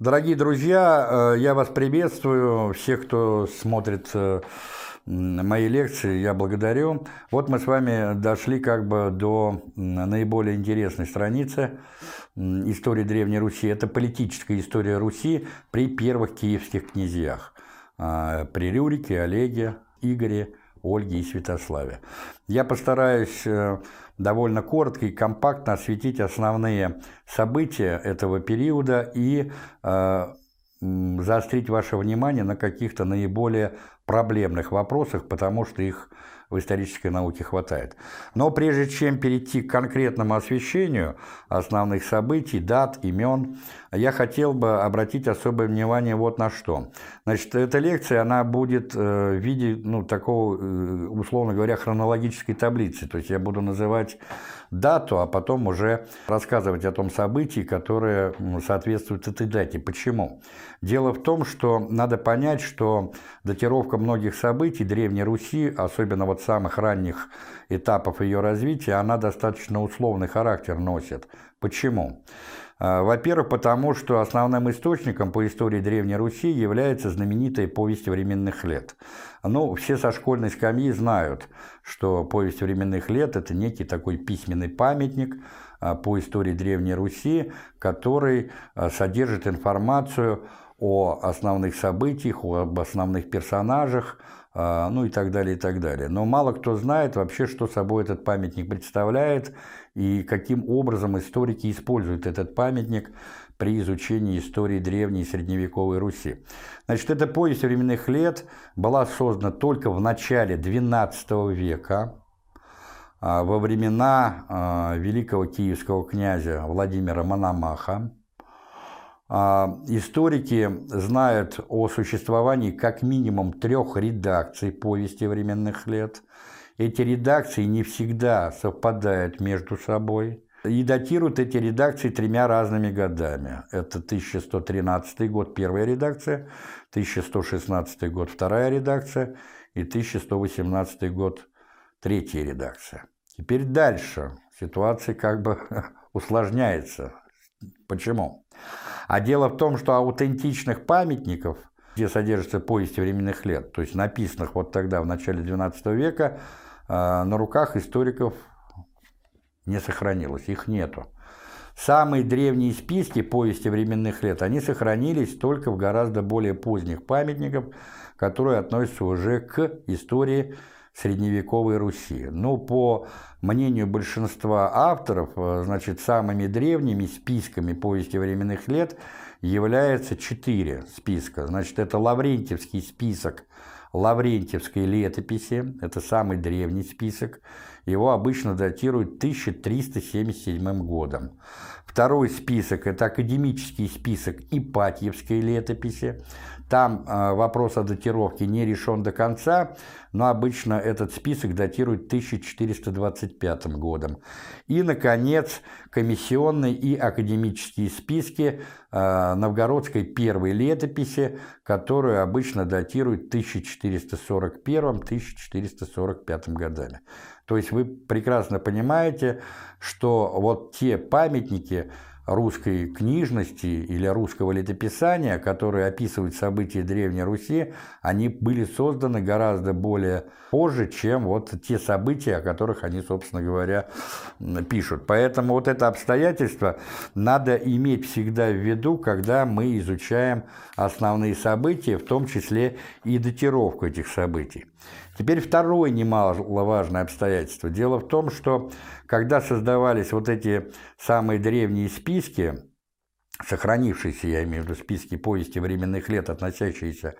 Дорогие друзья, э, я вас приветствую, всех, кто смотрит э, мои лекции, я благодарю. Вот мы с вами дошли как бы до наиболее интересной страницы истории Древней Руси. Это политическая история Руси при первых киевских князьях. А, при Рюрике, Олеге, Игоре, Ольге и Святославе. Я постараюсь э, довольно коротко и компактно осветить основные события этого периода и э, заострить ваше внимание на каких-то наиболее проблемных вопросах, потому что их в исторической науке хватает. Но прежде чем перейти к конкретному освещению основных событий, дат, имен, я хотел бы обратить особое внимание вот на что. Значит, эта лекция, она будет э, в виде, ну, такого, э, условно говоря, хронологической таблицы. То есть я буду называть дату, а потом уже рассказывать о том событии, которое соответствует этой дате. Почему? Дело в том, что надо понять, что датировка многих событий Древней Руси, особенно вот самых ранних этапов ее развития, она достаточно условный характер носит. Почему? А, во-первых, потому что основным источником по истории Древней Руси является знаменитая повесть временных лет. Ну, все со школьной скамьи знают, что повесть временных лет – это некий такой письменный памятник а, по истории Древней Руси, который а, содержит информацию о основных событиях, об основных персонажах, ну и так далее, и так далее. Но мало кто знает вообще, что собой этот памятник представляет и каким образом историки используют этот памятник при изучении истории древней и средневековой Руси. Значит, эта повесть временных лет была создана только в начале XII века, а, во времена а, великого киевского князя Владимира Мономаха. А, историки знают о существовании как минимум трех редакций повести временных лет – эти редакции не всегда совпадают между собой. И датируют эти редакции тремя разными годами. Это 1113 год, первая редакция, 1116 год, вторая редакция, и 1118 год, третья редакция. Теперь дальше ситуация как бы усложняется. Почему? А дело в том, что аутентичных памятников, где содержатся повести временных лет, то есть написанных вот тогда, в начале XII века, а, на руках историков не сохранилось, их нету. Самые древние списки повести временных лет, они сохранились только в гораздо более поздних памятниках, которые относятся уже к истории средневековой Руси. Но по мнению большинства авторов, э, значит, самыми древними списками повести временных лет является четыре списка. Значит, это Лаврентьевский список Лаврентьевской летописи, это самый древний список, его обычно датируют 1377 годом. Второй список – это академический список Ипатьевской летописи. Там э, вопрос о датировке не решен до конца, но обычно этот список датирует 1425 годом. И, наконец, комиссионные и академические списки э, новгородской первой летописи, которую обычно датируют 1441-1445 годами. То есть вы прекрасно понимаете, что вот те памятники русской книжности или русского летописания, которые описывают события Древней Руси, они были созданы гораздо более позже, чем вот те события, о которых они, собственно говоря, пишут. Поэтому вот это обстоятельство надо иметь всегда в виду, когда мы изучаем основные события, в том числе и датировку этих событий. Теперь второе немаловажное обстоятельство. Дело в том, что когда создавались вот эти самые древние списки, сохранившиеся, я имею в виду списки повести временных лет, относящиеся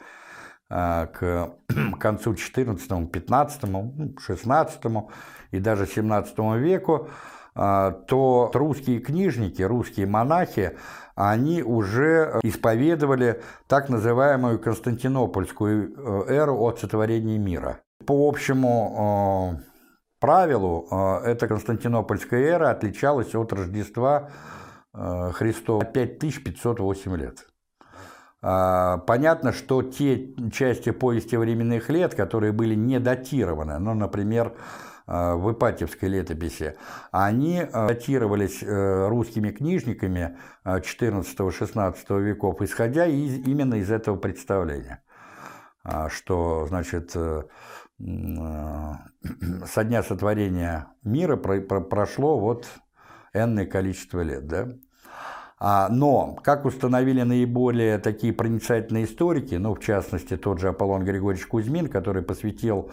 а, к концу XIV, XV, XVI и даже XVII веку, а, то русские книжники, русские монахи, они уже исповедовали так называемую Константинопольскую э, эру от сотворения мира. По общему э, правилу, э, эта Константинопольская эра отличалась от Рождества э, Христова 5508 лет. Понятно, что те части повести временных лет, которые были не датированы, ну, например, в Ипатьевской летописи, они датировались русскими книжниками XIV-XVI веков, исходя из, именно из этого представления, что, значит, со дня сотворения мира прошло вот энное количество лет, да? А, но, как установили наиболее такие проницательные историки, ну, в частности, тот же Аполлон Григорьевич Кузьмин, который посвятил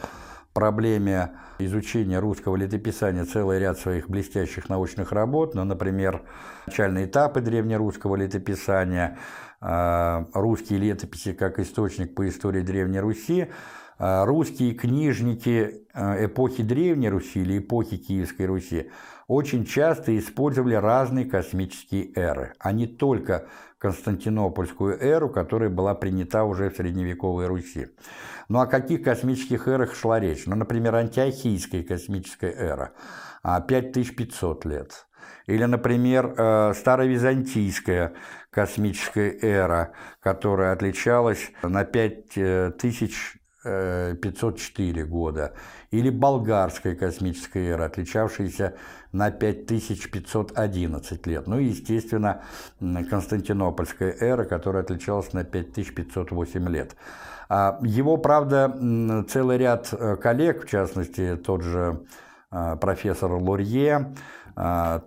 проблеме изучения русского летописания целый ряд своих блестящих научных работ, ну, например, начальные этапы древнерусского летописания, а, русские летописи как источник по истории Древней Руси, а, русские книжники эпохи Древней Руси или эпохи Киевской Руси очень часто использовали разные космические эры, а не только Константинопольскую эру, которая была принята уже в средневековой Руси. Ну о каких космических эрах шла речь? Ну, например, антиохийская космическая эра, 5500 лет. Или, например, э, старовизантийская космическая эра, которая отличалась на 5000 504 года, или болгарская космическая эра, отличавшаяся на 5511 лет. Ну и, естественно, Константинопольская эра, которая отличалась на 5508 лет. А его, правда, целый ряд э, коллег, в частности, тот же э, профессор Лурье,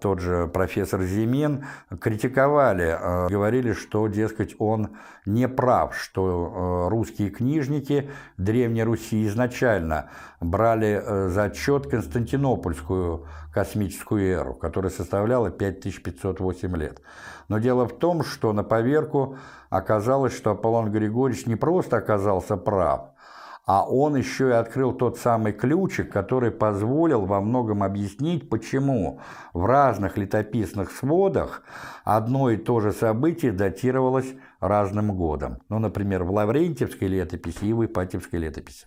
тот же профессор Зимин критиковали, а, говорили, что, дескать, он не прав, что а, русские книжники Древней Руси изначально брали за отчет Константинопольскую космическую эру, которая составляла 5508 лет. Но дело в том, что на поверку оказалось, что Аполлон Григорьевич не просто оказался прав, а он еще и открыл тот самый ключик, который позволил во многом объяснить, почему в разных летописных сводах одно и то же событие датировалось разным годом. Ну, например, в Лаврентьевской летописи и в Ипатьевской летописи.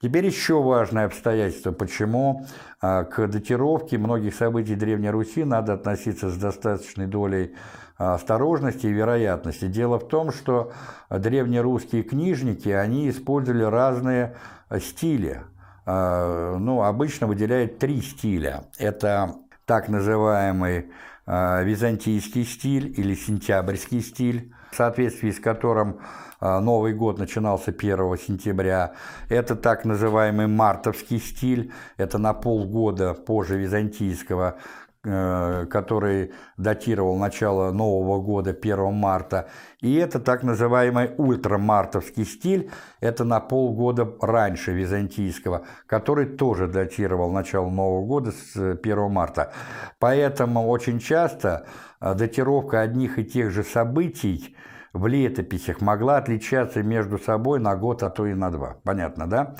Теперь еще важное обстоятельство, почему а, к датировке многих событий Древней Руси надо относиться с достаточной долей осторожности и вероятности. Дело в том, что древнерусские книжники, они использовали разные стили. А, ну, обычно выделяют три стиля. Это так называемый а, византийский стиль или сентябрьский стиль, в соответствии с которым а, Новый год начинался 1 сентября. Это так называемый мартовский стиль, это на полгода позже византийского, который датировал начало Нового года 1 марта. И это так называемый ультрамартовский стиль, это на полгода раньше византийского, который тоже датировал начало Нового года с 1 марта. Поэтому очень часто э, датировка одних и тех же событий в летописях могла отличаться между собой на год, а то и на два. Понятно, да?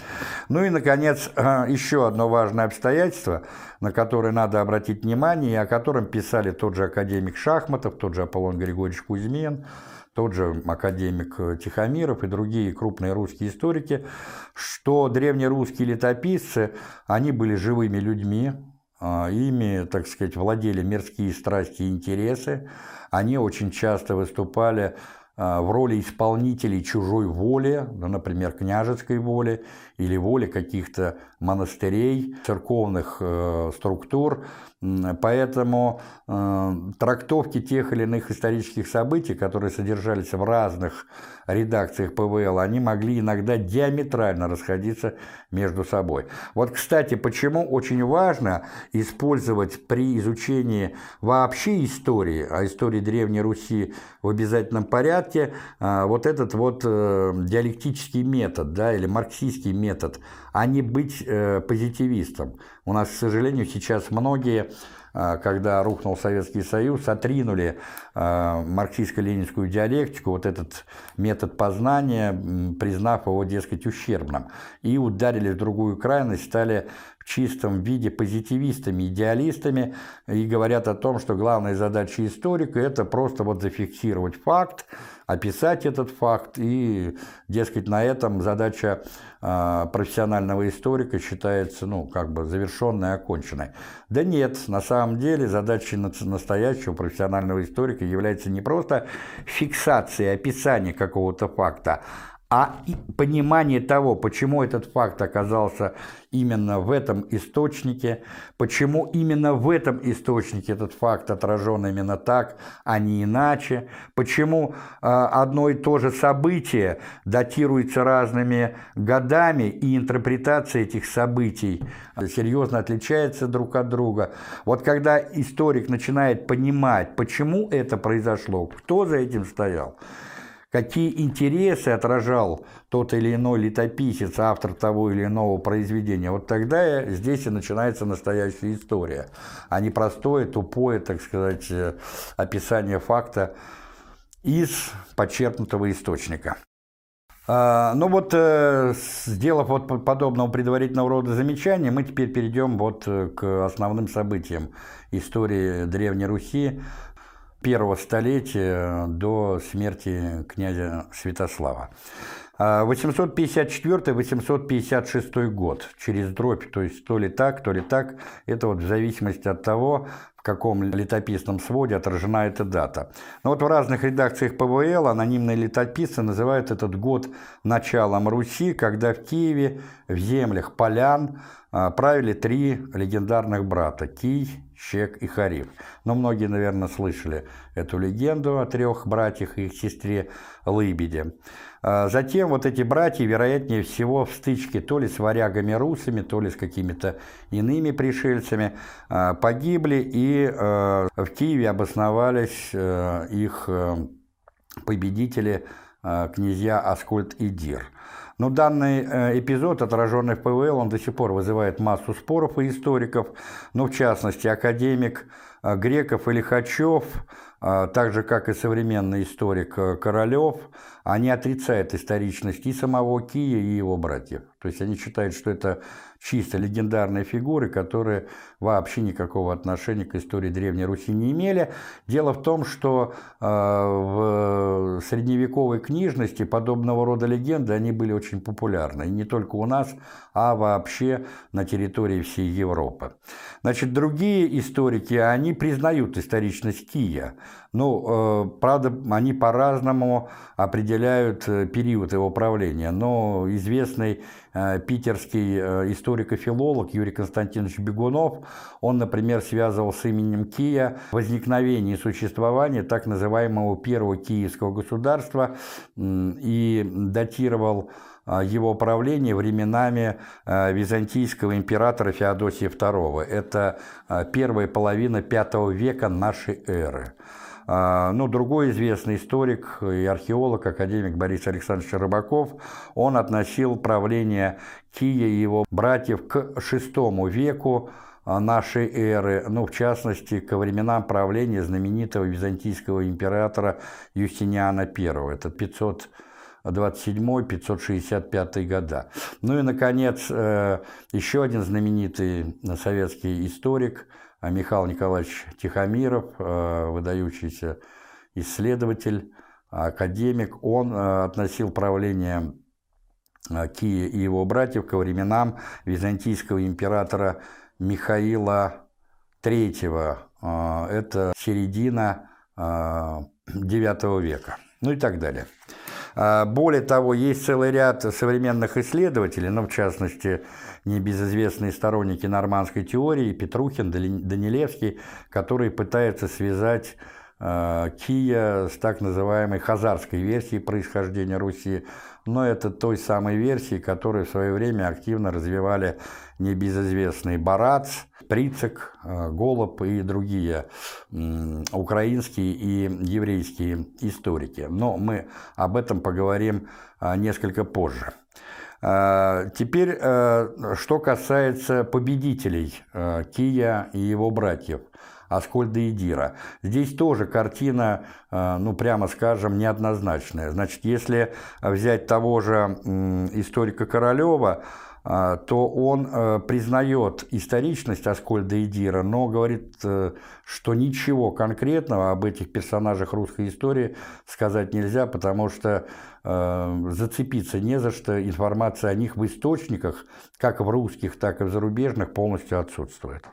Ну и, наконец, еще одно важное обстоятельство, на которое надо обратить внимание, и о котором писали тот же академик Шахматов, тот же Аполлон Григорьевич Кузьмин, тот же академик Тихомиров и другие крупные русские историки, что древнерусские летописцы, они были живыми людьми, а, ими, так сказать, владели мирские страсти и интересы, они очень часто выступали в роли исполнителей чужой воли, например, княжеской воли или воли каких-то монастырей, церковных э, структур. Поэтому э, трактовки тех или иных исторических событий, которые содержались в разных редакциях ПВЛ, они могли иногда диаметрально расходиться между собой. Вот, кстати, почему очень важно использовать при изучении вообще истории, а истории Древней Руси в обязательном порядке, э, вот этот вот э, диалектический метод, да, или марксистский метод – а не быть э, позитивистом. У нас, к сожалению, сейчас многие, э, когда рухнул Советский Союз, отринули э, марксистско-ленинскую диалектику, вот этот метод познания, признав его, дескать, ущербным, и ударили в другую крайность, стали в чистом виде позитивистами, идеалистами, и говорят о том, что главная задача историка – это просто вот зафиксировать факт, описать этот факт, и, дескать, на этом задача профессионального историка считается, ну, как бы завершенной, оконченной. Да нет, на самом деле задачей настоящего профессионального историка является не просто фиксация, описание какого-то факта, а понимание того, почему этот факт оказался именно в этом источнике, почему именно в этом источнике этот факт отражен именно так, а не иначе, почему э, одно и то же событие датируется разными годами, и интерпретация этих событий серьезно отличается друг от друга. Вот когда историк начинает понимать, почему это произошло, кто за этим стоял, какие интересы отражал тот или иной летописец, автор того или иного произведения, вот тогда здесь и начинается настоящая история, а не простое, тупое, так сказать, э, описание факта из почерпнутого источника. А, ну вот, э, сделав вот подобного предварительного рода замечания, мы теперь перейдем вот э, к основным событиям истории Древней Руси, первого столетия до смерти князя Святослава. 854-856 а, год, через дробь, то есть то ли так, то ли так, это вот в зависимости от того, в каком летописном своде отражена эта дата. Но вот в разных редакциях ПВЛ анонимные летописцы называют этот год началом Руси, когда в Киеве, в землях полян, а, правили три легендарных брата – Кий, Щек и Хариф. Но многие, наверное, слышали эту легенду о трех братьях и их сестре Лыбеде. А, затем вот эти братья, вероятнее всего, в стычке то ли с варягами-русами, то ли с какими-то иными пришельцами, а, погибли, и в Киеве обосновались их победители, князья Аскольд и Дир – но данный э, эпизод, отраженный в ПВЛ, он до сих пор вызывает массу споров у историков, но в частности академик э, Греков, Лихачев, э, так же как и современный историк Королев, они отрицают историчность и самого Кия, и его братьев. То есть они считают, что это чисто легендарные фигуры, которые вообще никакого отношения к истории Древней Руси не имели. Дело в том, что э, в средневековой книжности подобного рода легенды, они были очень популярны. И не только у нас, а вообще на территории всей Европы. Значит, другие историки, они признают историчность Кия. Ну, э, правда, они по-разному определяют э, период его правления, но известный э, питерский историк и филолог Юрий Константинович Бегунов, он, например, связывал с именем Кия возникновение и существование так называемого первого киевского государства и датировал его правление временами византийского императора Феодосия II. Это первая половина V века нашей эры. А, ну, другой известный историк и археолог, академик Борис Александрович Рыбаков, он относил правление Кия и его братьев к VI веку а, нашей эры, ну, в частности, ко временам правления знаменитого византийского императора Юстиниана I. Это 527-565 года. Ну и, наконец, э, еще один знаменитый советский историк – Михаил Николаевич Тихомиров, э, выдающийся исследователь, академик, он э, относил правление э, Кия и его братьев ко временам византийского императора Михаила III. Это середина IX века. Ну и так далее. Более того, есть целый ряд современных исследователей, ну, в частности, небезызвестные сторонники нормандской теории, Петрухин, Данилевский, которые пытаются связать э, Кия с так называемой хазарской версией происхождения Руси, но это той самой версии, которую в свое время активно развивали небезызвестные Барац, Прицек, э, Голуб и другие украинские и еврейские историки. Но мы об этом поговорим э, несколько позже. А, теперь, э, что касается победителей э, Кия и его братьев. Аскольда и Дира. Здесь тоже картина, э, ну, прямо скажем, неоднозначная. Значит, если взять того же историка Королева, то он признает историчность Аскольда и Дира, но говорит, что ничего конкретного об этих персонажах русской истории сказать нельзя, потому что зацепиться не за что, информация о них в источниках, как в русских, так и в зарубежных, полностью отсутствует.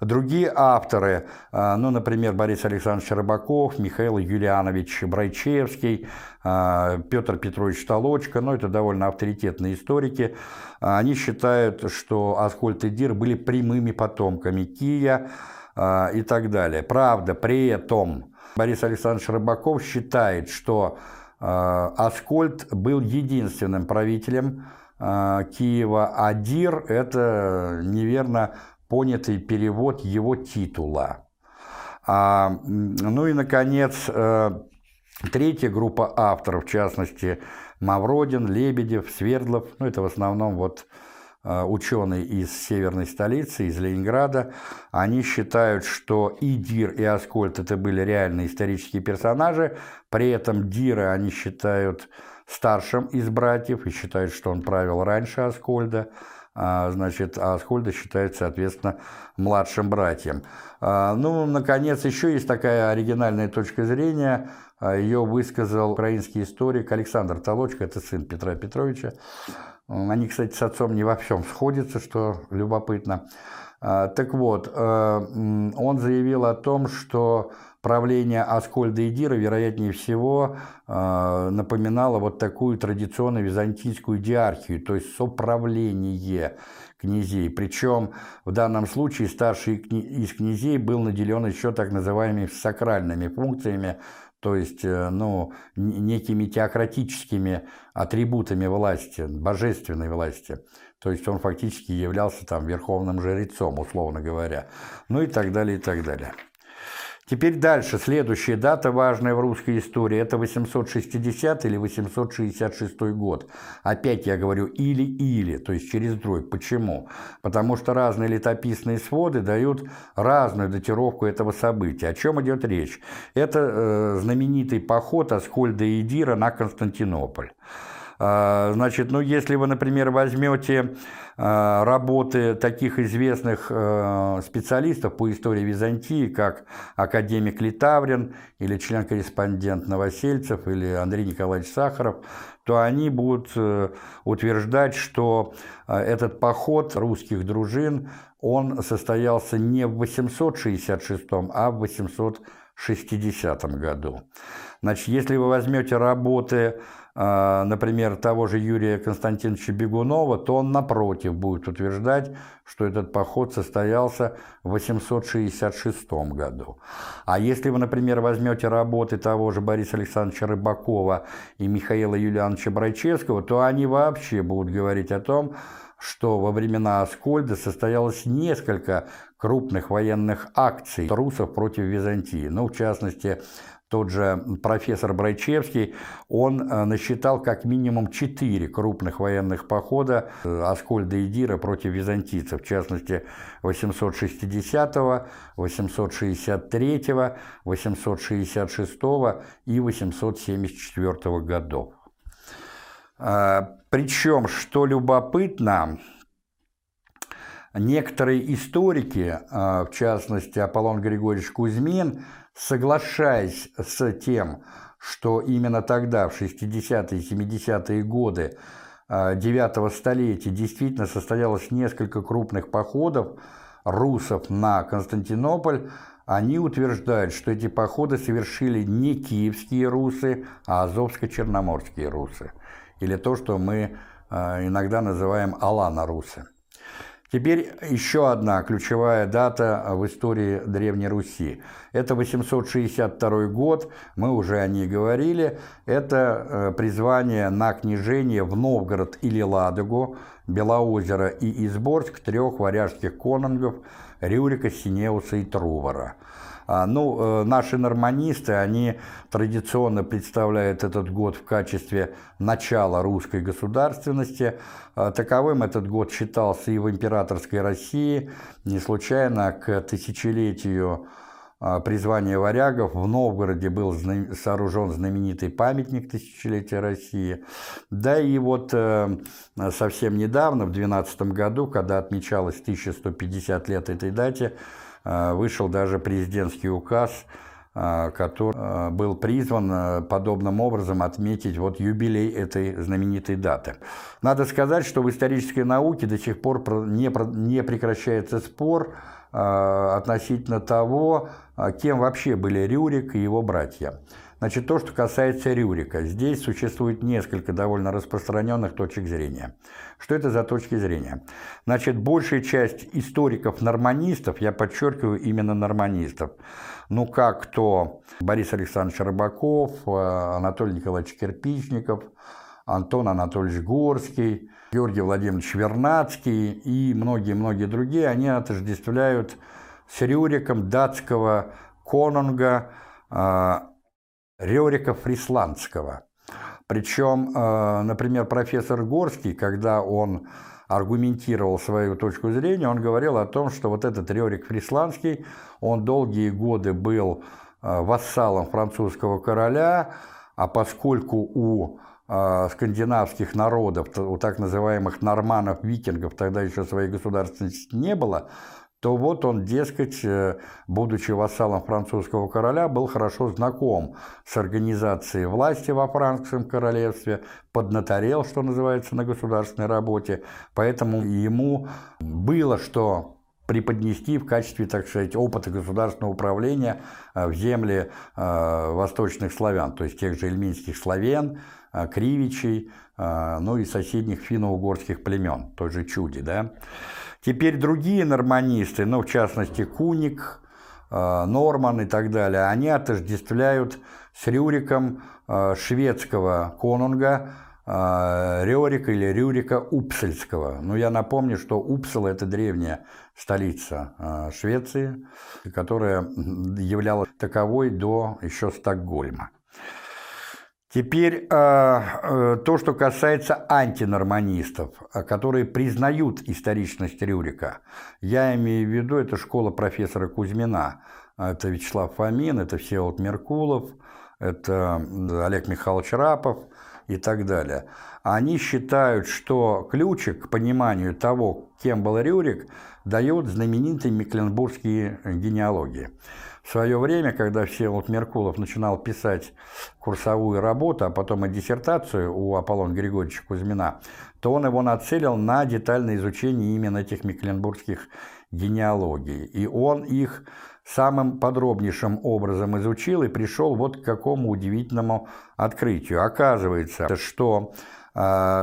Другие авторы, э, ну, например, Борис Александрович Рыбаков, Михаил Юлианович Брайчевский, э, Петр Петрович Толочко, ну, это довольно авторитетные историки, они считают, что Аскольд и Дир были прямыми потомками Кия э, и так далее. Правда, при этом Борис Александрович Рыбаков считает, что э, Аскольд был единственным правителем э, Киева, а Дир – это неверно понятый перевод его титула. А, ну и, наконец, э, третья группа авторов, в частности, Мавродин, Лебедев, Свердлов, ну это в основном вот Э, ученые из северной столицы, из Ленинграда, они считают, что и Дир, и Аскольд это были реальные исторические персонажи, при этом Дира они считают старшим из братьев и считают, что он правил раньше Аскольда, а, значит, а Аскольда считают, соответственно, младшим братьем. А, ну, наконец, еще есть такая оригинальная точка зрения, ее высказал украинский историк Александр Толочко, это сын Петра Петровича, они, кстати, с отцом не во всем сходятся, что любопытно. А, так вот, э, он заявил о том, что правление Аскольда и Дира, вероятнее всего, э, напоминало вот такую традиционную византийскую диархию, то есть соправление князей. Причем в данном случае старший из князей был наделен еще так называемыми сакральными функциями, то есть э, ну, некими теократическими атрибутами власти, божественной власти. То есть он фактически являлся там верховным жрецом, условно говоря. Ну и так далее, и так далее. Теперь дальше, следующая дата, важная в русской истории, это 860 или 866 год. Опять я говорю или-или, то есть через дробь. Почему? Потому что разные летописные своды дают разную датировку этого события. О чем идет речь? Это э, знаменитый поход Аскольда и Дира на Константинополь. А, значит, ну если вы, например, возьмете работы таких известных а, специалистов по истории Византии, как академик Литаврин или член-корреспондент Новосельцев или Андрей Николаевич Сахаров, то они будут э, утверждать, что этот поход русских дружин, он состоялся не в 866, а в 860 году. Значит, если вы возьмете работы а, например, того же Юрия Константиновича Бегунова, то он, напротив, будет утверждать, что этот поход состоялся в 866 году. А если вы, например, возьмете работы того же Бориса Александровича Рыбакова и Михаила Юлиановича Брайчевского, то они вообще будут говорить о том, что во времена Аскольда состоялось несколько крупных военных акций русов против Византии. Ну, в частности, тот же профессор Брайчевский, он э, насчитал как минимум четыре крупных военных похода э, Аскольда и Дира против византийцев, в частности 860, 863, 866 и 874 годов. Э, Причем, что любопытно, некоторые историки, в частности Аполлон Григорьевич Кузьмин, соглашаясь с тем, что именно тогда, в 60-е и 70-е годы 9 а, столетия, действительно состоялось несколько крупных походов русов на Константинополь, они утверждают, что эти походы совершили не киевские русы, а азовско-черноморские русы. Или то, что мы а, иногда называем алана-русы. Теперь еще одна ключевая дата в истории Древней Руси. Это 862 год, мы уже о ней говорили. Это э, призвание на княжение в Новгород или Ладогу, Белоозеро и Изборск трех варяжских конунгов Рюрика, Синеуса и Трувора. А, ну, э, наши норманисты, они традиционно представляют этот год в качестве начала русской государственности. А, таковым этот год считался и в императорской России. Не случайно к тысячелетию а, призвания варягов в Новгороде был сооружен знаменитый памятник тысячелетия России. Да и вот э, совсем недавно, в 2012 году, когда отмечалось 1150 лет этой дате, вышел даже президентский указ который был призван подобным образом отметить вот юбилей этой знаменитой даты. Надо сказать, что в исторической науке до сих пор не прекращается спор относительно того, кем вообще были Рюрик и его братья. Значит, то, что касается Рюрика, здесь существует несколько довольно распространенных точек зрения. Что это за точки зрения? Значит, большая часть историков-норманистов, я подчеркиваю именно норманистов, ну как то Борис Александрович Рыбаков, э, Анатолий Николаевич Кирпичников, Антон Анатольевич Горский, Георгий Владимирович Вернадский и многие-многие другие, они отождествляют с Рюриком датского конунга э, Рерика Фрисландского. Причем, э, например, профессор Горский, когда он аргументировал свою точку зрения, он говорил о том, что вот этот Рерик Фрисландский, он долгие годы был э, вассалом французского короля, а поскольку у э, скандинавских народов, у так называемых норманов, викингов, тогда еще своей государственности не было, то вот он, дескать, э, будучи вассалом французского короля, был хорошо знаком с организацией власти во франкском королевстве, поднаторел, что называется, на государственной работе, поэтому ему было что преподнести в качестве, так сказать, опыта государственного управления э, в земле э, восточных славян, то есть тех же эльминских славян, кривичей, ну и соседних финно-угорских племен, той же Чуди, да. Теперь другие норманисты, ну, в частности, Куник, э, Норман и так далее, они отождествляют с Рюриком э, шведского конунга э, Рерика или Рюрика Упсельского. Ну, я напомню, что Упсел – это древняя столица Швеции, которая являлась таковой до еще Стокгольма. Теперь э, э, то, что касается антинорманистов, э, которые признают историчность Рюрика. Я имею в виду, это школа профессора Кузьмина. Это Вячеслав Фомин, это Всеволод Меркулов, это Олег Михайлович Рапов и так далее. Они считают, что ключик к пониманию того, кем был Рюрик, дает знаменитые мекленбургские генеалогии. В свое время, когда Всеволод Меркулов начинал писать курсовую работу, а потом и диссертацию у Аполлона Григорьевича Кузьмина, то он его нацелил на детальное изучение именно этих мекленбургских генеалогий. И он их самым подробнейшим образом изучил и пришел вот к какому удивительному открытию. Оказывается, что э,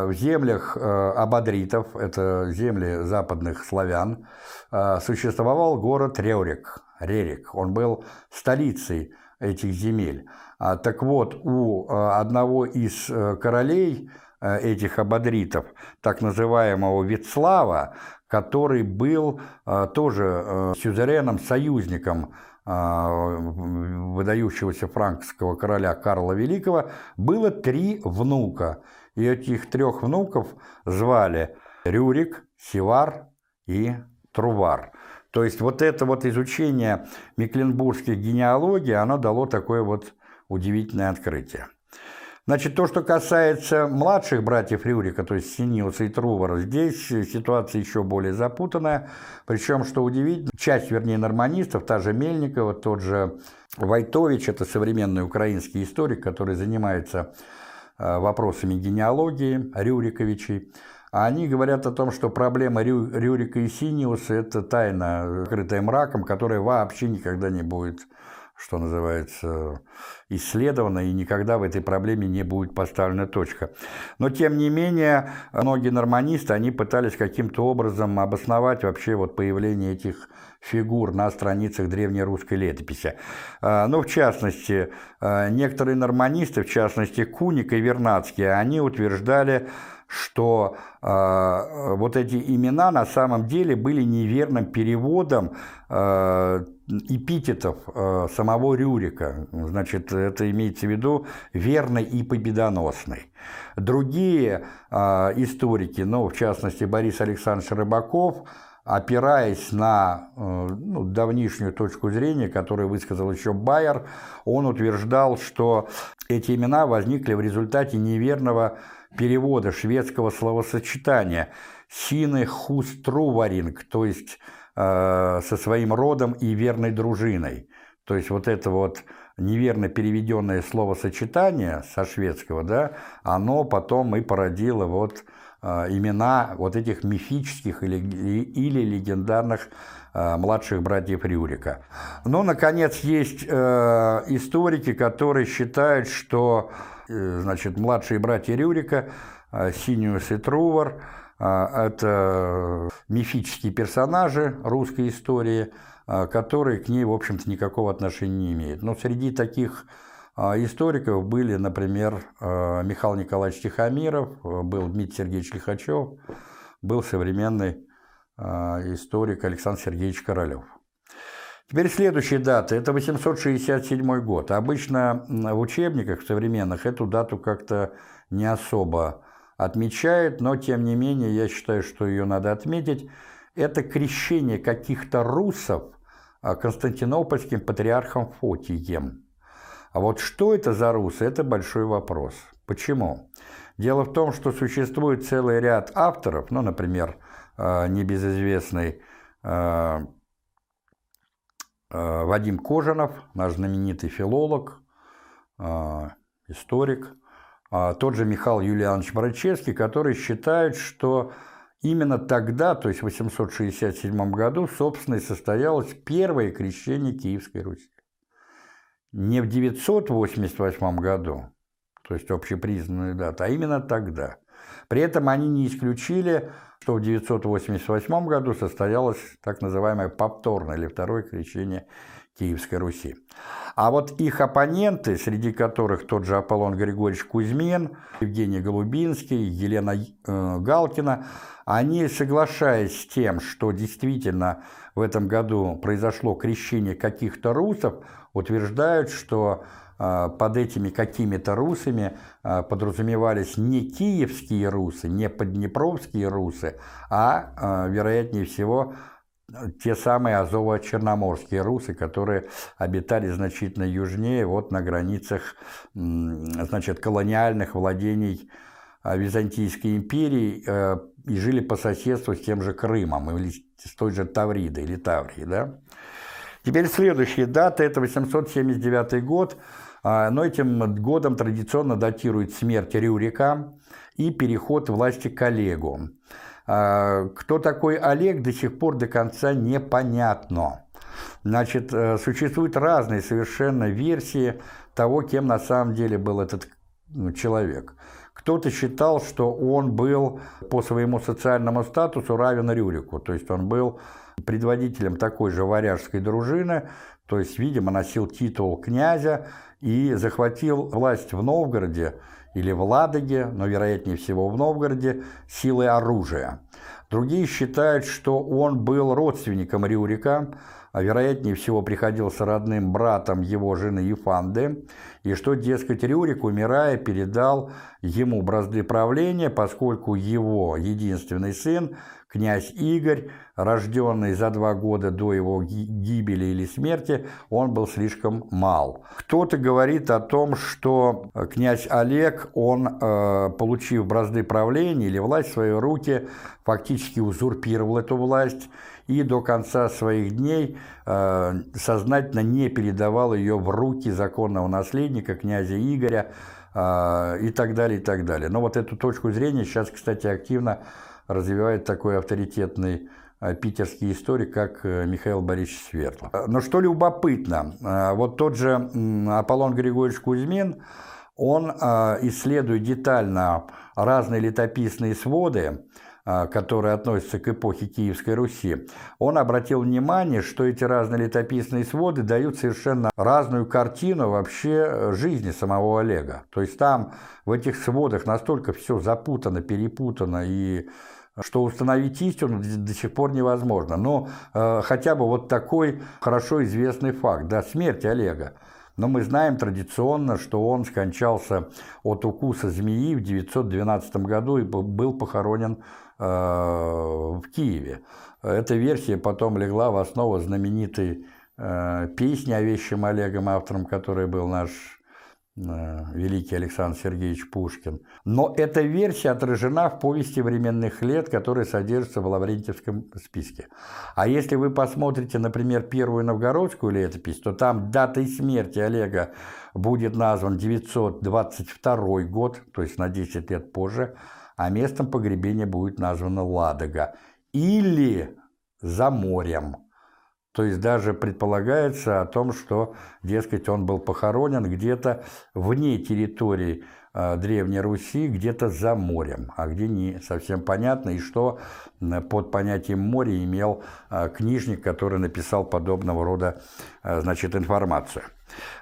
в землях э, абадритов, это земли западных славян, э, существовал город Реурик, Рерик. Он был столицей этих земель. А, так вот, у а, одного из э, королей э, этих абадритов, так называемого Вицлава, который был э, тоже сюзереном, союзником выдающегося франкского короля Карла Великого, было три внука. И этих трех внуков звали Рюрик, Сивар и Трувар. То есть вот это вот изучение мекленбургских генеалогий, оно дало такое вот удивительное открытие. Значит, то, что касается младших братьев Рюрика, то есть Синиуса и Трувора, здесь ситуация еще более запутанная. Причем, что удивительно, часть, вернее, норманистов, та же Мельникова, тот же Войтович, это современный украинский историк, который занимается э, вопросами генеалогии Рюриковичей, а они говорят о том, что проблема Рю, Рюрика и Синиуса – это тайна, скрытая мраком, которая вообще никогда не будет, что называется, исследована, и никогда в этой проблеме не будет поставлена точка. Но, тем не менее, многие норманисты, они пытались каким-то образом обосновать вообще вот появление этих фигур на страницах древнерусской летописи. А, ну, в частности, а, некоторые норманисты, в частности, Куник и Вернадский, они утверждали, что э, вот эти имена на самом деле были неверным переводом э, эпитетов э, самого Рюрика. Значит, это имеется в виду верный и победоносный. Другие э, историки, ну, в частности, Борис Александрович Рыбаков, опираясь на э, ну, давнишнюю точку зрения, которую высказал еще Байер, он утверждал, что эти имена возникли в результате неверного перевода шведского словосочетания «сины хуструваринг», то есть э, со своим родом и верной дружиной. То есть вот это вот неверно переведенное словосочетание со шведского, да, оно потом и породило вот э, имена вот этих мифических или, или легендарных э, младших братьев Рюрика. Ну, наконец, есть э, историки, которые считают, что значит, младшие братья Рюрика, э, Синиус и Трувор, э, это мифические персонажи русской истории – а, которые к ней, в общем-то, никакого отношения не имеют. Но среди таких а, историков были, например, а, Михаил Николаевич Тихомиров, был Дмитрий Сергеевич Лихачев, был современный историк Александр Сергеевич Королев. Теперь следующая дата – это 867 год. Обычно в учебниках современных эту дату как-то не особо отмечают, но тем не менее я считаю, что ее надо отметить. Это крещение каких-то русов а, константинопольским патриархом Фотием. А вот что это за русы, это большой вопрос. Почему? Дело в том, что существует целый ряд авторов, ну, например, а, небезызвестный а, Вадим Кожанов, наш знаменитый филолог, историк, тот же Михаил Юлианович Марачевский, который считает, что Именно тогда, то есть в 867 году, собственно, и состоялось первое крещение Киевской Руси. Не в 988 году, то есть общепризнанную дату, а именно тогда. При этом они не исключили, что в 988 году состоялось так называемое повторное или второе крещение Киевской Руси. А вот их оппоненты, среди которых тот же Аполлон Григорьевич Кузьмин, Евгений Голубинский, Елена э, Галкина, они, соглашаясь с тем, что действительно в этом году произошло крещение каких-то русов, утверждают, что под этими какими-то русами э, подразумевались не киевские русы, не поднепровские русы, а, вероятнее всего, те самые азово-черноморские русы, которые обитали значительно южнее, вот на границах значит, колониальных владений а, Византийской империи э, и жили по соседству с тем же Крымом или с той же Тавридой или Таврией. Да? Теперь следующая дата – это 879 год, а, но этим годом традиционно датирует смерть Рюрика и переход власти к Олегу. А, кто такой Олег, до сих пор до конца непонятно. Значит, э, существуют разные совершенно версии того, кем на самом деле был этот ну, человек. Кто-то считал, что он был по своему социальному статусу равен Рюрику, то есть он был предводителем такой же варяжской дружины, то есть, видимо, носил титул князя и захватил власть в Новгороде или в Ладоге, но вероятнее всего в Новгороде, силой оружия. Другие считают, что он был родственником Рюрика, а вероятнее всего приходился родным братом его жены Ефанды, и что, дескать, Рюрик, умирая, передал ему бразды правления, поскольку его единственный сын Князь Игорь, рожденный за два года до его гибели или смерти, он был слишком мал. Кто-то говорит о том, что князь Олег, он, э, получив бразды правления или власть в свои руки, фактически узурпировал эту власть и до конца своих дней э, сознательно не передавал ее в руки законного наследника, князя Игоря, э, и так далее, и так далее. Но вот эту точку зрения сейчас, кстати, активно развивает такой авторитетный э, питерский историк, как Михаил Борисович Свердлов. Но что любопытно, вот тот же Аполлон Григорьевич Кузьмин, он исследует детально разные летописные своды, которые относятся к эпохе Киевской Руси, он обратил внимание, что эти разные летописные своды дают совершенно разную картину вообще жизни самого Олега. То есть там в этих сводах настолько все запутано, перепутано и что установить истину до сих пор невозможно. Но э, хотя бы вот такой хорошо известный факт, да, смерть Олега. Но мы знаем традиционно, что он скончался от укуса змеи в 912 году и был похоронен э, в Киеве. Эта версия потом легла в основу знаменитой э, песни о вещем Олегом, автором которой был наш Э, великий Александр Сергеевич Пушкин. Но эта версия отражена в повести временных лет, которая содержится в Лаврентьевском списке. А если вы посмотрите, например, первую новгородскую летопись, то там датой смерти Олега будет назван 922 год, то есть на 10 лет позже, а местом погребения будет названа Ладога. Или за морем. То есть даже предполагается о том, что, дескать, он был похоронен где-то вне территории э, Древней Руси, где-то за морем, а где не совсем понятно, и что под понятием море имел э, книжник, который написал подобного рода э, значит, информацию.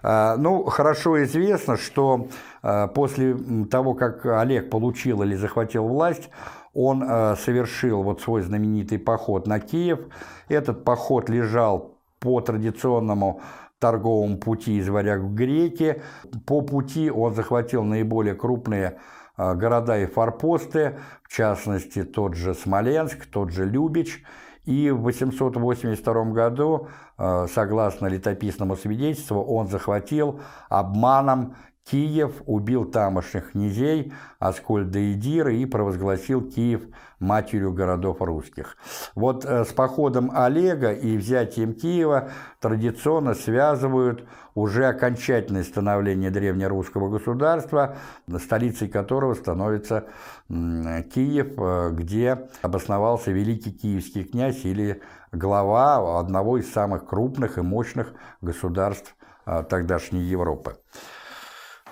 Ну, хорошо известно, что после того, как Олег получил или захватил власть, он э, совершил вот свой знаменитый поход на Киев. Этот поход лежал по традиционному торговому пути из Варяг в Греки. По пути он захватил наиболее крупные э, города и форпосты, в частности, тот же Смоленск, тот же Любич. И в 882 году, э, согласно летописному свидетельству, он захватил обманом Киев убил тамошних князей Аскольда и Дира и провозгласил Киев матерью городов русских. Вот э, с походом Олега и взятием Киева традиционно связывают уже окончательное становление древнерусского государства, столицей которого становится Киев, э, где обосновался великий киевский князь или глава одного из самых крупных и мощных государств э, тогдашней Европы.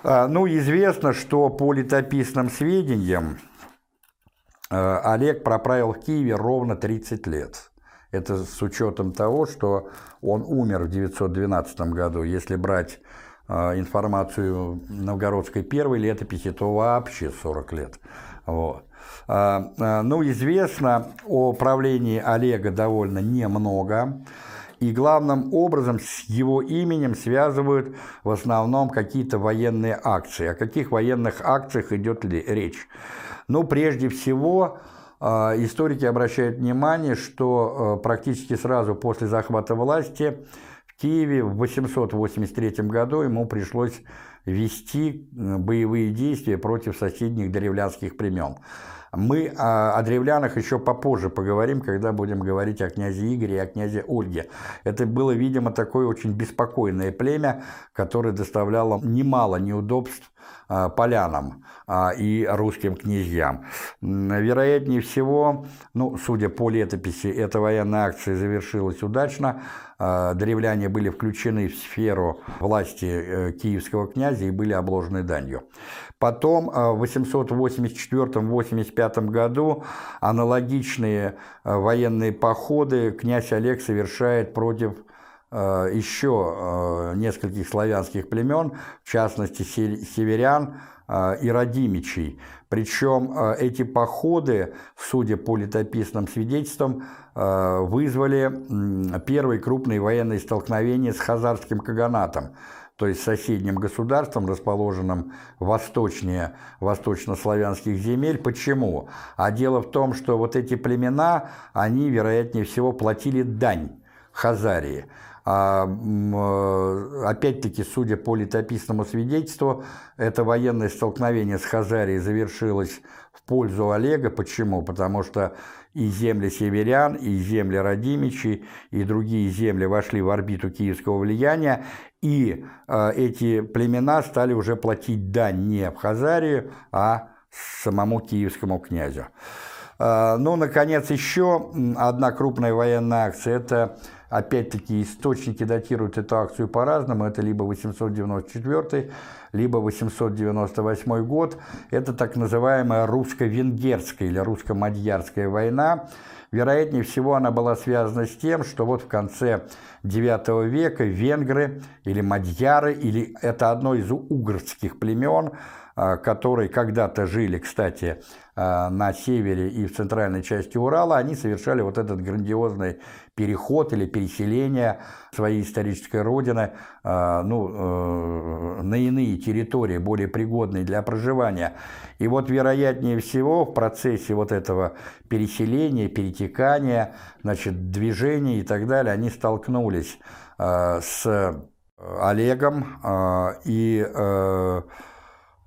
А, ну, известно, что по летописным сведениям э, Олег проправил в Киеве ровно 30 лет. Это с учетом того, что он умер в 912 году. Если брать э, информацию новгородской первой летописи, то вообще 40 лет. Вот. А, а, ну, известно о правлении Олега довольно немного и главным образом с его именем связывают в основном какие-то военные акции. О каких военных акциях идет ли речь? Ну, прежде всего, а, историки обращают внимание, что а, практически сразу после захвата власти в Киеве в 883 году ему пришлось вести боевые действия против соседних древлянских племен. Мы о, о древлянах еще попозже поговорим, когда будем говорить о князе Игоре и о князе Ольге. Это было, видимо, такое очень беспокойное племя, которое доставляло немало неудобств а, полянам а, и русским князьям. Вероятнее всего, ну, судя по летописи, эта военная акция завершилась удачно. А, древляне были включены в сферу власти э, киевского князя и были обложены данью. Потом в 884-85 году аналогичные военные походы князь Олег совершает против Э, еще э, нескольких славянских племен, в частности северян э, и родимичей. Причем эти походы, судя по летописным свидетельствам, вызвали первые крупные военные столкновения с хазарским каганатом, то есть соседним государством, расположенным восточнее восточнославянских земель. Почему? А дело в том, что вот эти племена, они, вероятнее всего, платили дань Хазарии. А, э, опять-таки, судя по летописному свидетельству, это военное столкновение с Хазарией завершилось в пользу Олега. Почему? Потому что и земли северян, и земли Радимичи, и другие земли вошли в орбиту киевского влияния, и э, эти племена стали уже платить дань не в Хазарию, а самому киевскому князю. Э, ну, наконец, еще одна крупная военная акция – это Опять-таки источники датируют эту акцию по-разному. Это либо 894, либо 898 год. Это так называемая русско-венгерская или русско-мадьярская война. Вероятнее всего, она была связана с тем, что вот в конце IX века венгры или мадьяры, или это одно из угорских племен, а, которые когда-то жили, кстати, а, на севере и в центральной части Урала, они совершали вот этот грандиозный переход или переселение своей исторической родины а, ну, э, на иные территории, более пригодные для проживания. И вот, вероятнее всего, в процессе вот этого переселения, перетекания, значит, движения и так далее, они столкнулись с Олегом и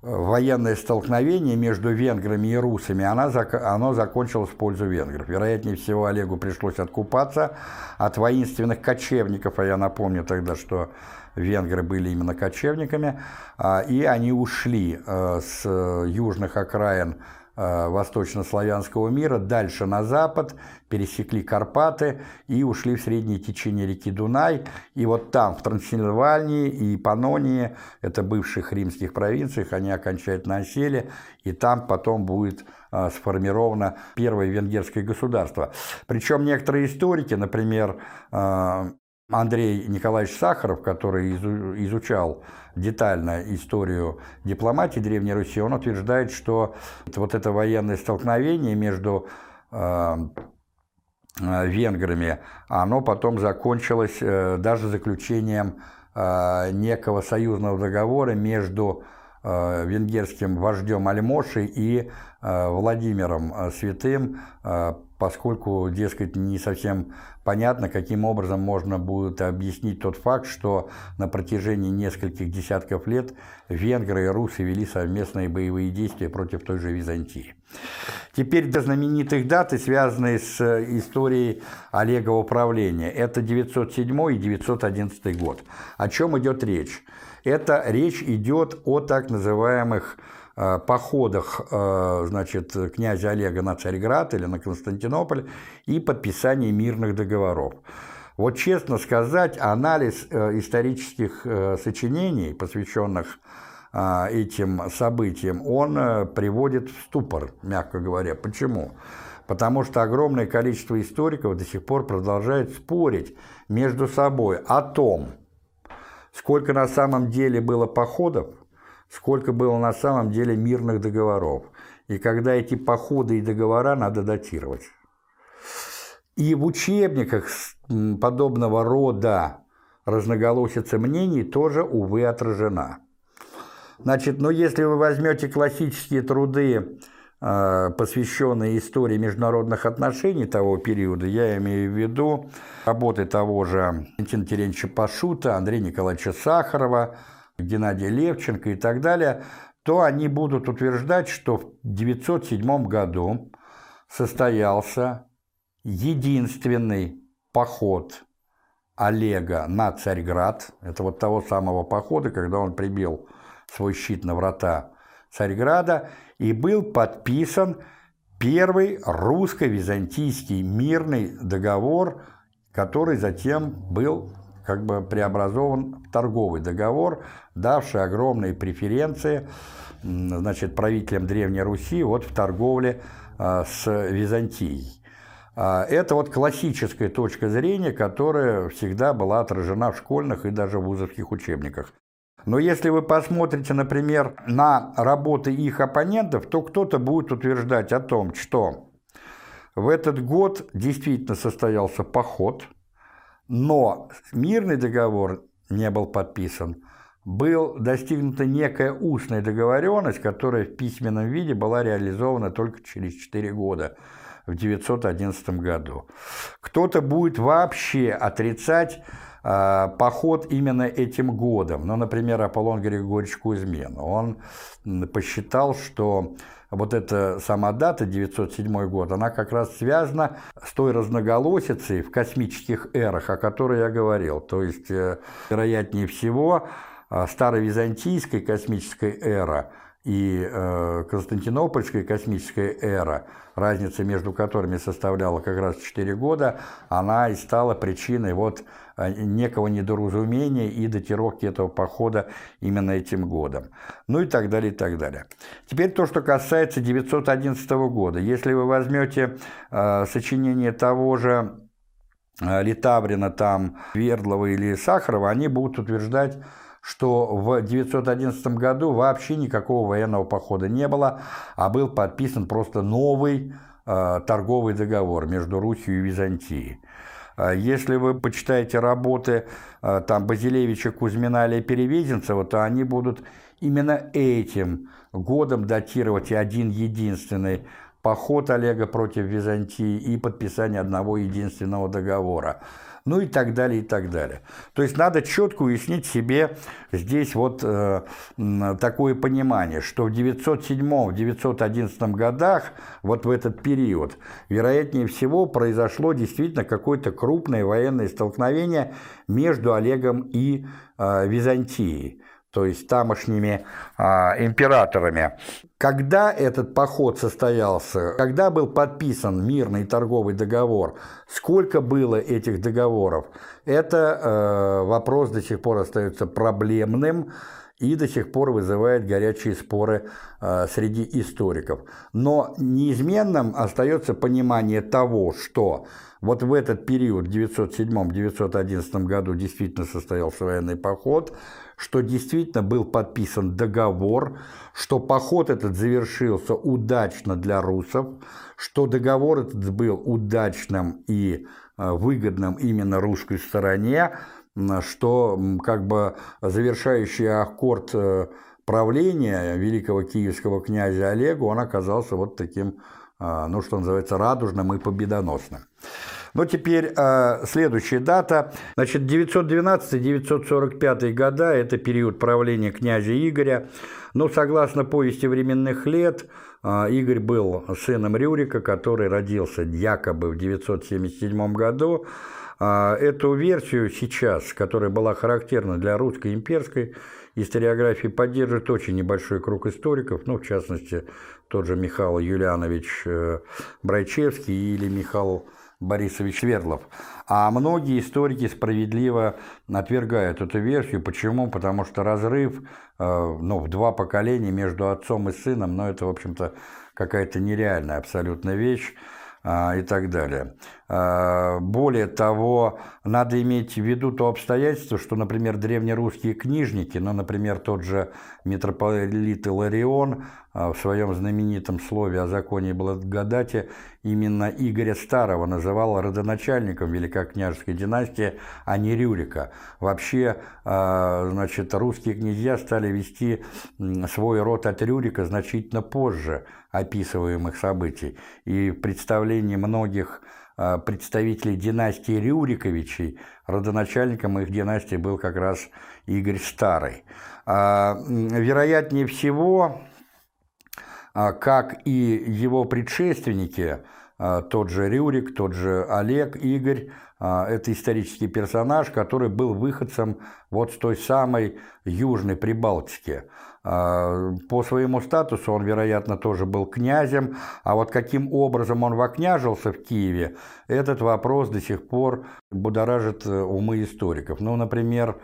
военное столкновение между венграми и русами, она, оно закончилось в пользу венгров. Вероятнее всего, Олегу пришлось откупаться от воинственных кочевников, а я напомню тогда, что венгры были именно кочевниками, а, и они ушли э, с южных окраин восточнославянского мира, дальше на запад, пересекли Карпаты и ушли в среднее течение реки Дунай. И вот там, в Трансильвании и Панонии, это бывших римских провинциях, они окончательно осели, и там потом будет э, сформировано первое венгерское государство. Причем некоторые историки, например, э, Андрей Николаевич Сахаров, который изучал детально историю дипломатии Древней Руси, он утверждает, что вот это военное столкновение между э, э, венграми, оно потом закончилось э, даже заключением некого союзного договора между венгерским вождем Альмошей и Владимиром Святым, поскольку, дескать, не совсем понятно, каким образом можно будет объяснить тот факт, что на протяжении нескольких десятков лет венгры и русы вели совместные боевые действия против той же Византии. Теперь до знаменитых даты, связанные с историей Олегова правления. Это 907 и 911 год. О чем идет речь? Это речь идет о так называемых Э, походах э, значит, князя Олега на Царьград или на Константинополь и подписании мирных договоров. Вот честно сказать, анализ э, исторических сочинений, посвященных этим событиям, он приводит в ступор, мягко говоря. Почему? Потому что огромное количество историков до сих пор продолжает спорить между собой о том, сколько на самом деле было походов, сколько было на самом деле мирных договоров, и когда эти походы и договора надо датировать. И в учебниках подобного рода разноголосица мнений тоже, увы, отражена. Значит, ну если вы возьмете классические труды, э, посвященные истории международных отношений того периода, я имею в виду работы того же Валентина Терентьевича Пашута, Андрея Николаевича Сахарова, Геннадия Левченко и так далее, то они будут утверждать, что в 907 году состоялся единственный поход Олега на Царьград. Это вот того самого похода, когда он прибил свой щит на врата Царьграда, и был подписан первый русско-византийский мирный договор, который затем был как бы преобразован в торговый договор, давший огромные преференции значит, правителям Древней Руси вот в торговле а, с Византией. А, это вот классическая точка зрения, которая всегда была отражена в школьных и даже вузовских учебниках. Но если вы посмотрите, например, на работы их оппонентов, то кто-то будет утверждать о том, что в этот год действительно состоялся поход – но мирный договор не был подписан, был достигнута некая устная договоренность, которая в письменном виде была реализована только через 4 года, в 911 году. Кто-то будет вообще отрицать э, поход именно этим годом. Ну, например, Аполлон Григорьевич Кузьмин. Он посчитал, что вот эта сама дата, 907 год, она как раз связана с той разноголосицей в космических эрах, о которой я говорил. То есть, э, вероятнее всего, э, старовизантийская космическая эра и э, Константинопольская космическая эра, разница между которыми составляла как раз 4 года, она и стала причиной вот некого недоразумения и датировки этого похода именно этим годом. Ну и так далее, и так далее. Теперь то, что касается 911 года. Если вы возьмете э, сочинение того же э, Литаврина, там, Вердлова или Сахарова, они будут утверждать, что в 911 году вообще никакого военного похода не было, а был подписан просто новый э, торговый договор между Русью и Византией. А если вы почитаете работы а, там Базилевича, Кузьмина или Перевезенцева, то они будут именно этим годом датировать один единственный поход Олега против Византии и подписание одного единственного договора. Ну и так далее, и так далее. То есть надо четко уяснить себе здесь вот э, такое понимание, что в 907-911 годах, вот в этот период, вероятнее всего произошло действительно какое-то крупное военное столкновение между Олегом и э, Византией то есть тамошними а, императорами. Когда этот поход состоялся, когда был подписан мирный торговый договор, сколько было этих договоров, это э, вопрос до сих пор остается проблемным и до сих пор вызывает горячие споры э, среди историков. Но неизменным остается понимание того, что вот в этот период, в 907-911 году, действительно состоялся военный поход, что действительно был подписан договор, что поход этот завершился удачно для русов, что договор этот был удачным и э, выгодным именно русской стороне, что как бы завершающий аккорд э, правления великого киевского князя Олега, он оказался вот таким, э, ну что называется, радужным и победоносным. Но теперь э, следующая дата. Значит, 912-945 года – это период правления князя Игоря. Но согласно повести временных лет, э, Игорь был сыном Рюрика, который родился якобы в 977 году. Э, эту версию сейчас, которая была характерна для русской имперской историографии, поддерживает очень небольшой круг историков, ну, в частности, тот же Михаил Юлианович э, Брайчевский или Михаил Борисович Свердлов. А многие историки справедливо отвергают эту версию. Почему? Потому что разрыв э, ну, в два поколения между отцом и сыном, ну, это, в общем-то, какая-то нереальная абсолютно вещь э, и так далее. Э, более того, надо иметь в виду то обстоятельство, что, например, древнерусские книжники, ну, например, тот же митрополит Иларион в своем знаменитом слове о законе и благодати именно Игоря Старого называл родоначальником великокняжеской династии, а не Рюрика. Вообще, значит, русские князья стали вести свой род от Рюрика значительно позже описываемых событий. И в представлении многих представителей династии Рюриковичей, родоначальником их династии был как раз Игорь Старый. Вероятнее всего, а, как и его предшественники, а, тот же Рюрик, тот же Олег, Игорь, а, это исторический персонаж, который был выходцем вот с той самой Южной Прибалтики. По своему статусу он, вероятно, тоже был князем, а вот каким образом он вокняжился в Киеве, этот вопрос до сих пор будоражит э, умы историков. Ну, например,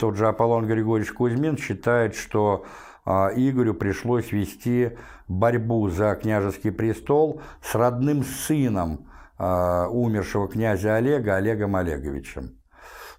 тот же Аполлон Григорьевич Кузьмин считает, что Игорю пришлось вести борьбу за княжеский престол с родным сыном э, умершего князя Олега, Олегом Олеговичем.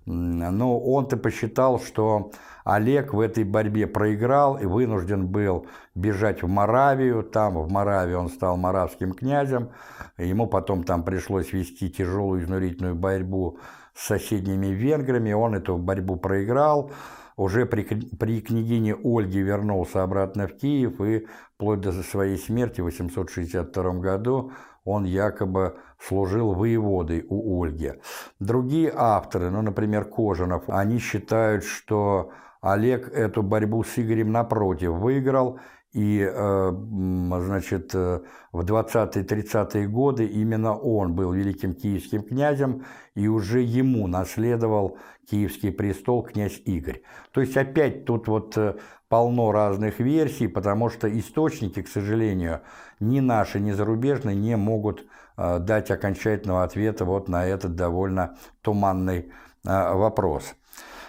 Но он-то посчитал, что Олег в этой борьбе проиграл и вынужден был бежать в Моравию. Там, в Моравии, он стал моравским князем. Ему потом там пришлось вести тяжелую изнурительную борьбу с соседними венграми. Он эту борьбу проиграл уже при, при княгине Ольге вернулся обратно в Киев и вплоть до своей смерти в 862 году он якобы служил воеводой у Ольги. Другие авторы, ну, например, Кожанов, они считают, что Олег эту борьбу с Игорем напротив выиграл, и, э, значит, э, в 20-30-е годы именно он был великим киевским князем, и уже ему наследовал киевский престол князь Игорь. То есть опять тут вот э, полно разных версий, потому что источники, к сожалению, ни наши, ни зарубежные не могут дать окончательного ответа вот на этот довольно туманный вопрос.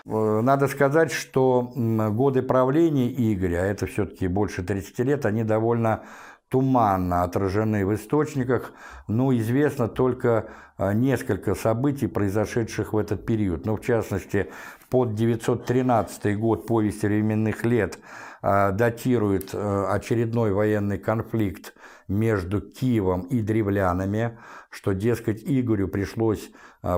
Э, надо сказать, что годы правления Игоря, а это все-таки больше 30 лет, они довольно туманно отражены в источниках, но известно только э, несколько событий, произошедших в этот период. Ну, в частности, под 913 год повести временных лет э, датирует очередной военный конфликт между Киевом и древлянами, что, дескать, Игорю пришлось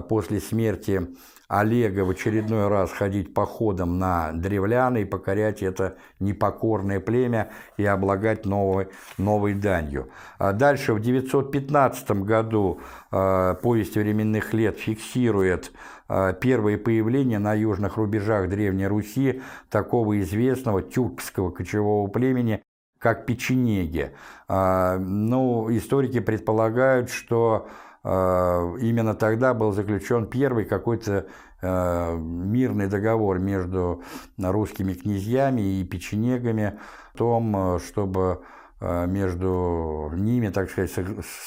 после смерти Олега в очередной раз ходить походом на древлян и покорять это непокорное племя и облагать новой, новой данью. А дальше в 915 году э, повесть временных лет фиксирует э, первое появление на южных рубежах Древней Руси такого известного тюркского кочевого племени, как печенеги. Э, ну, историки предполагают, что именно тогда был заключен первый какой-то э, мирный договор между русскими князьями и печенегами о том, э, чтобы между ними, так сказать,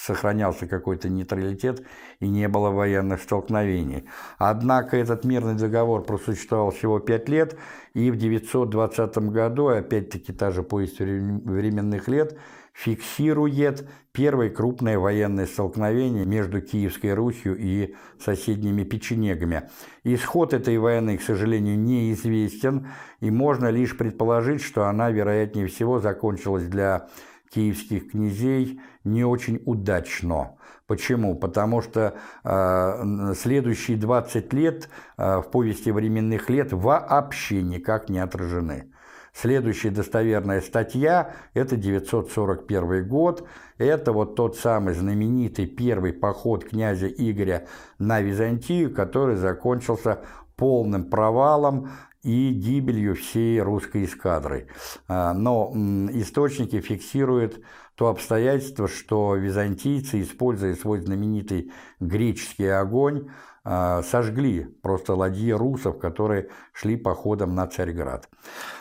сохранялся какой-то нейтралитет и не было военных столкновений. Однако этот мирный договор просуществовал всего пять лет, и в 920 году, опять-таки та же повесть временных лет, фиксирует первое крупное военное столкновение между Киевской Русью и соседними печенегами. Исход этой войны, к сожалению, неизвестен, и можно лишь предположить, что она, вероятнее всего, закончилась для киевских князей не очень удачно. Почему? Потому что э, следующие 20 лет э, в повести временных лет вообще никак не отражены. Следующая достоверная статья – это 941 год. Это вот тот самый знаменитый первый поход князя Игоря на Византию, который закончился полным провалом и гибелью всей русской эскадры. А, но источники фиксируют то обстоятельство, что византийцы, используя свой знаменитый греческий огонь, сожгли просто ладьи русов, которые шли походом на Царьград.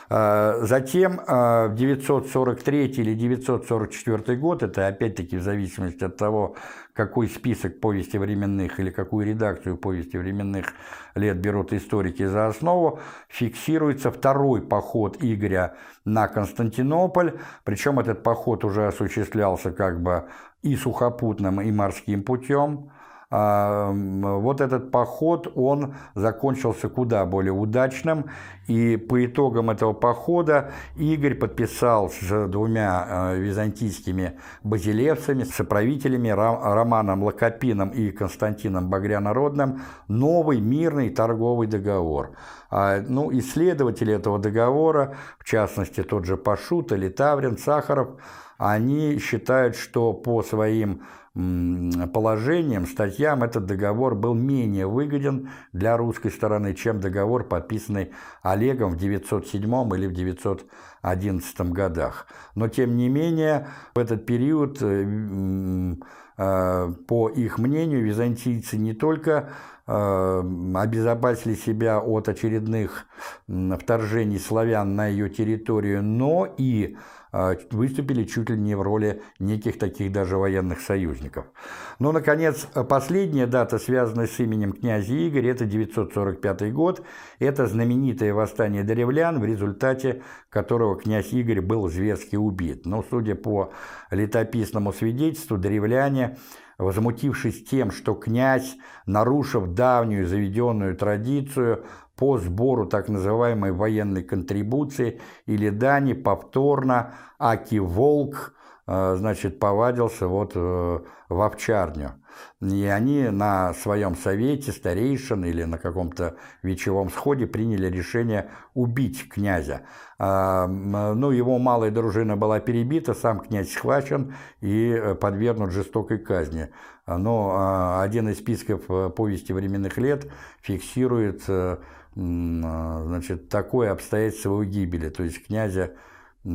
А, затем а, в 943 или 944 год, это опять-таки в зависимости от того, какой список повести временных или какую редакцию повести временных лет берут историки за основу, фиксируется второй поход Игоря на Константинополь, причем этот поход уже осуществлялся как бы и сухопутным, и морским путем. Вот этот поход, он закончился куда более удачным, и по итогам этого похода Игорь подписал с двумя а, византийскими базилевцами, соправителями Романом Лакопином и Константином Багрянородным новый мирный торговый договор. А, ну, исследователи этого договора, в частности тот же Пашут или Таврин, Сахаров, они считают, что по своим положениям, статьям этот договор был менее выгоден для русской стороны, чем договор, подписанный Олегом в 907 или в 911 годах. Но, тем не менее, в этот период, э, э, по их мнению, византийцы не только э, обезопасили себя от очередных вторжений славян на ее территорию, но и выступили чуть ли не в роли неких таких даже военных союзников. Ну, наконец, последняя дата, связанная с именем князя Игоря, это 945 год. Это знаменитое восстание древлян, в результате которого князь Игорь был зверски убит. Но, судя по летописному свидетельству, древляне возмутившись тем, что князь, нарушив давнюю заведенную традицию, по сбору так называемой военной контрибуции или дани повторно Аки Волк э, значит, повадился вот э, в овчарню. И они на своем совете старейшин или на каком-то вечевом сходе приняли решение убить князя. А, ну, его малая дружина была перебита, сам князь схвачен и э, подвергнут жестокой казни. Но а, один из списков повести временных лет фиксирует значит, такое обстоятельство его гибели. То есть князя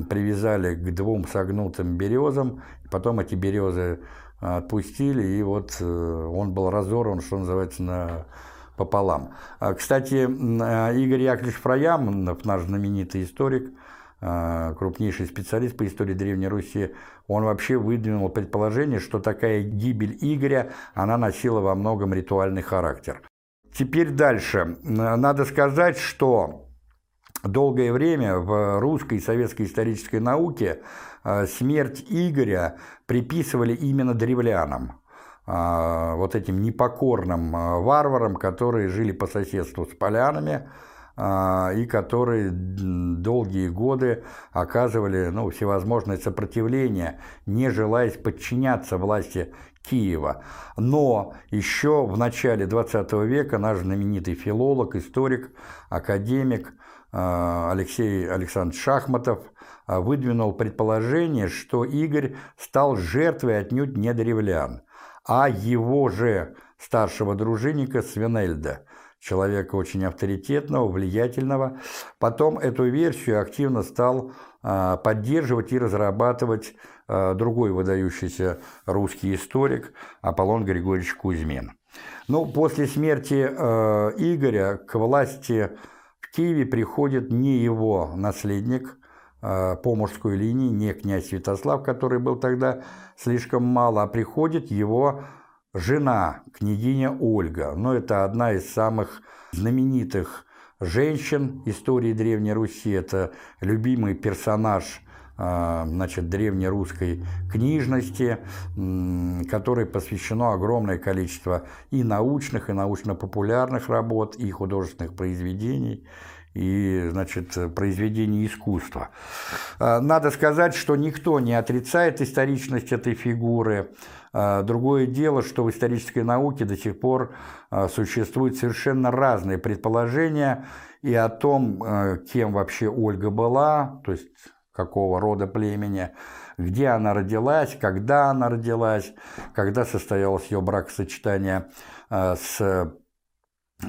привязали к двум согнутым березам, потом эти березы отпустили, и вот э, он был разорван, что называется, на пополам. А, кстати, а, Игорь Яковлевич Фраямонов, наш знаменитый историк, крупнейший специалист по истории Древней Руси, он вообще выдвинул предположение, что такая гибель Игоря, она носила во многом ритуальный характер. Теперь дальше. Надо сказать, что долгое время в русской и советской исторической науке э, смерть Игоря приписывали именно древлянам, э, вот этим непокорным э, варварам, которые жили по соседству с полянами, и которые долгие годы оказывали ну, всевозможное сопротивление, не желая подчиняться власти Киева. Но еще в начале 20 века наш знаменитый филолог, историк, академик а, Алексей Александрович Шахматов а, выдвинул предположение, что Игорь стал жертвой отнюдь не древлян, а его же старшего дружинника Свинельда, человека очень авторитетного, влиятельного. Потом эту версию активно стал поддерживать и разрабатывать другой выдающийся русский историк Аполлон Григорьевич Кузьмин. Ну, после смерти Игоря к власти в Киеве приходит не его наследник по мужской линии, не князь Святослав, который был тогда слишком мало, а приходит его жена, княгиня Ольга. Но это одна из самых знаменитых женщин истории Древней Руси. Это любимый персонаж а, значит, древнерусской книжности, которой посвящено огромное количество и научных, и научно-популярных работ, и художественных произведений, и, значит, произведений искусства. А, надо сказать, что никто не отрицает историчность этой фигуры. А, другое дело, что в исторической науке до сих пор существуют совершенно разные предположения и о том, кем вообще Ольга была, то есть какого рода племени, где она родилась, когда она родилась, когда состоялось ее бракосочетание с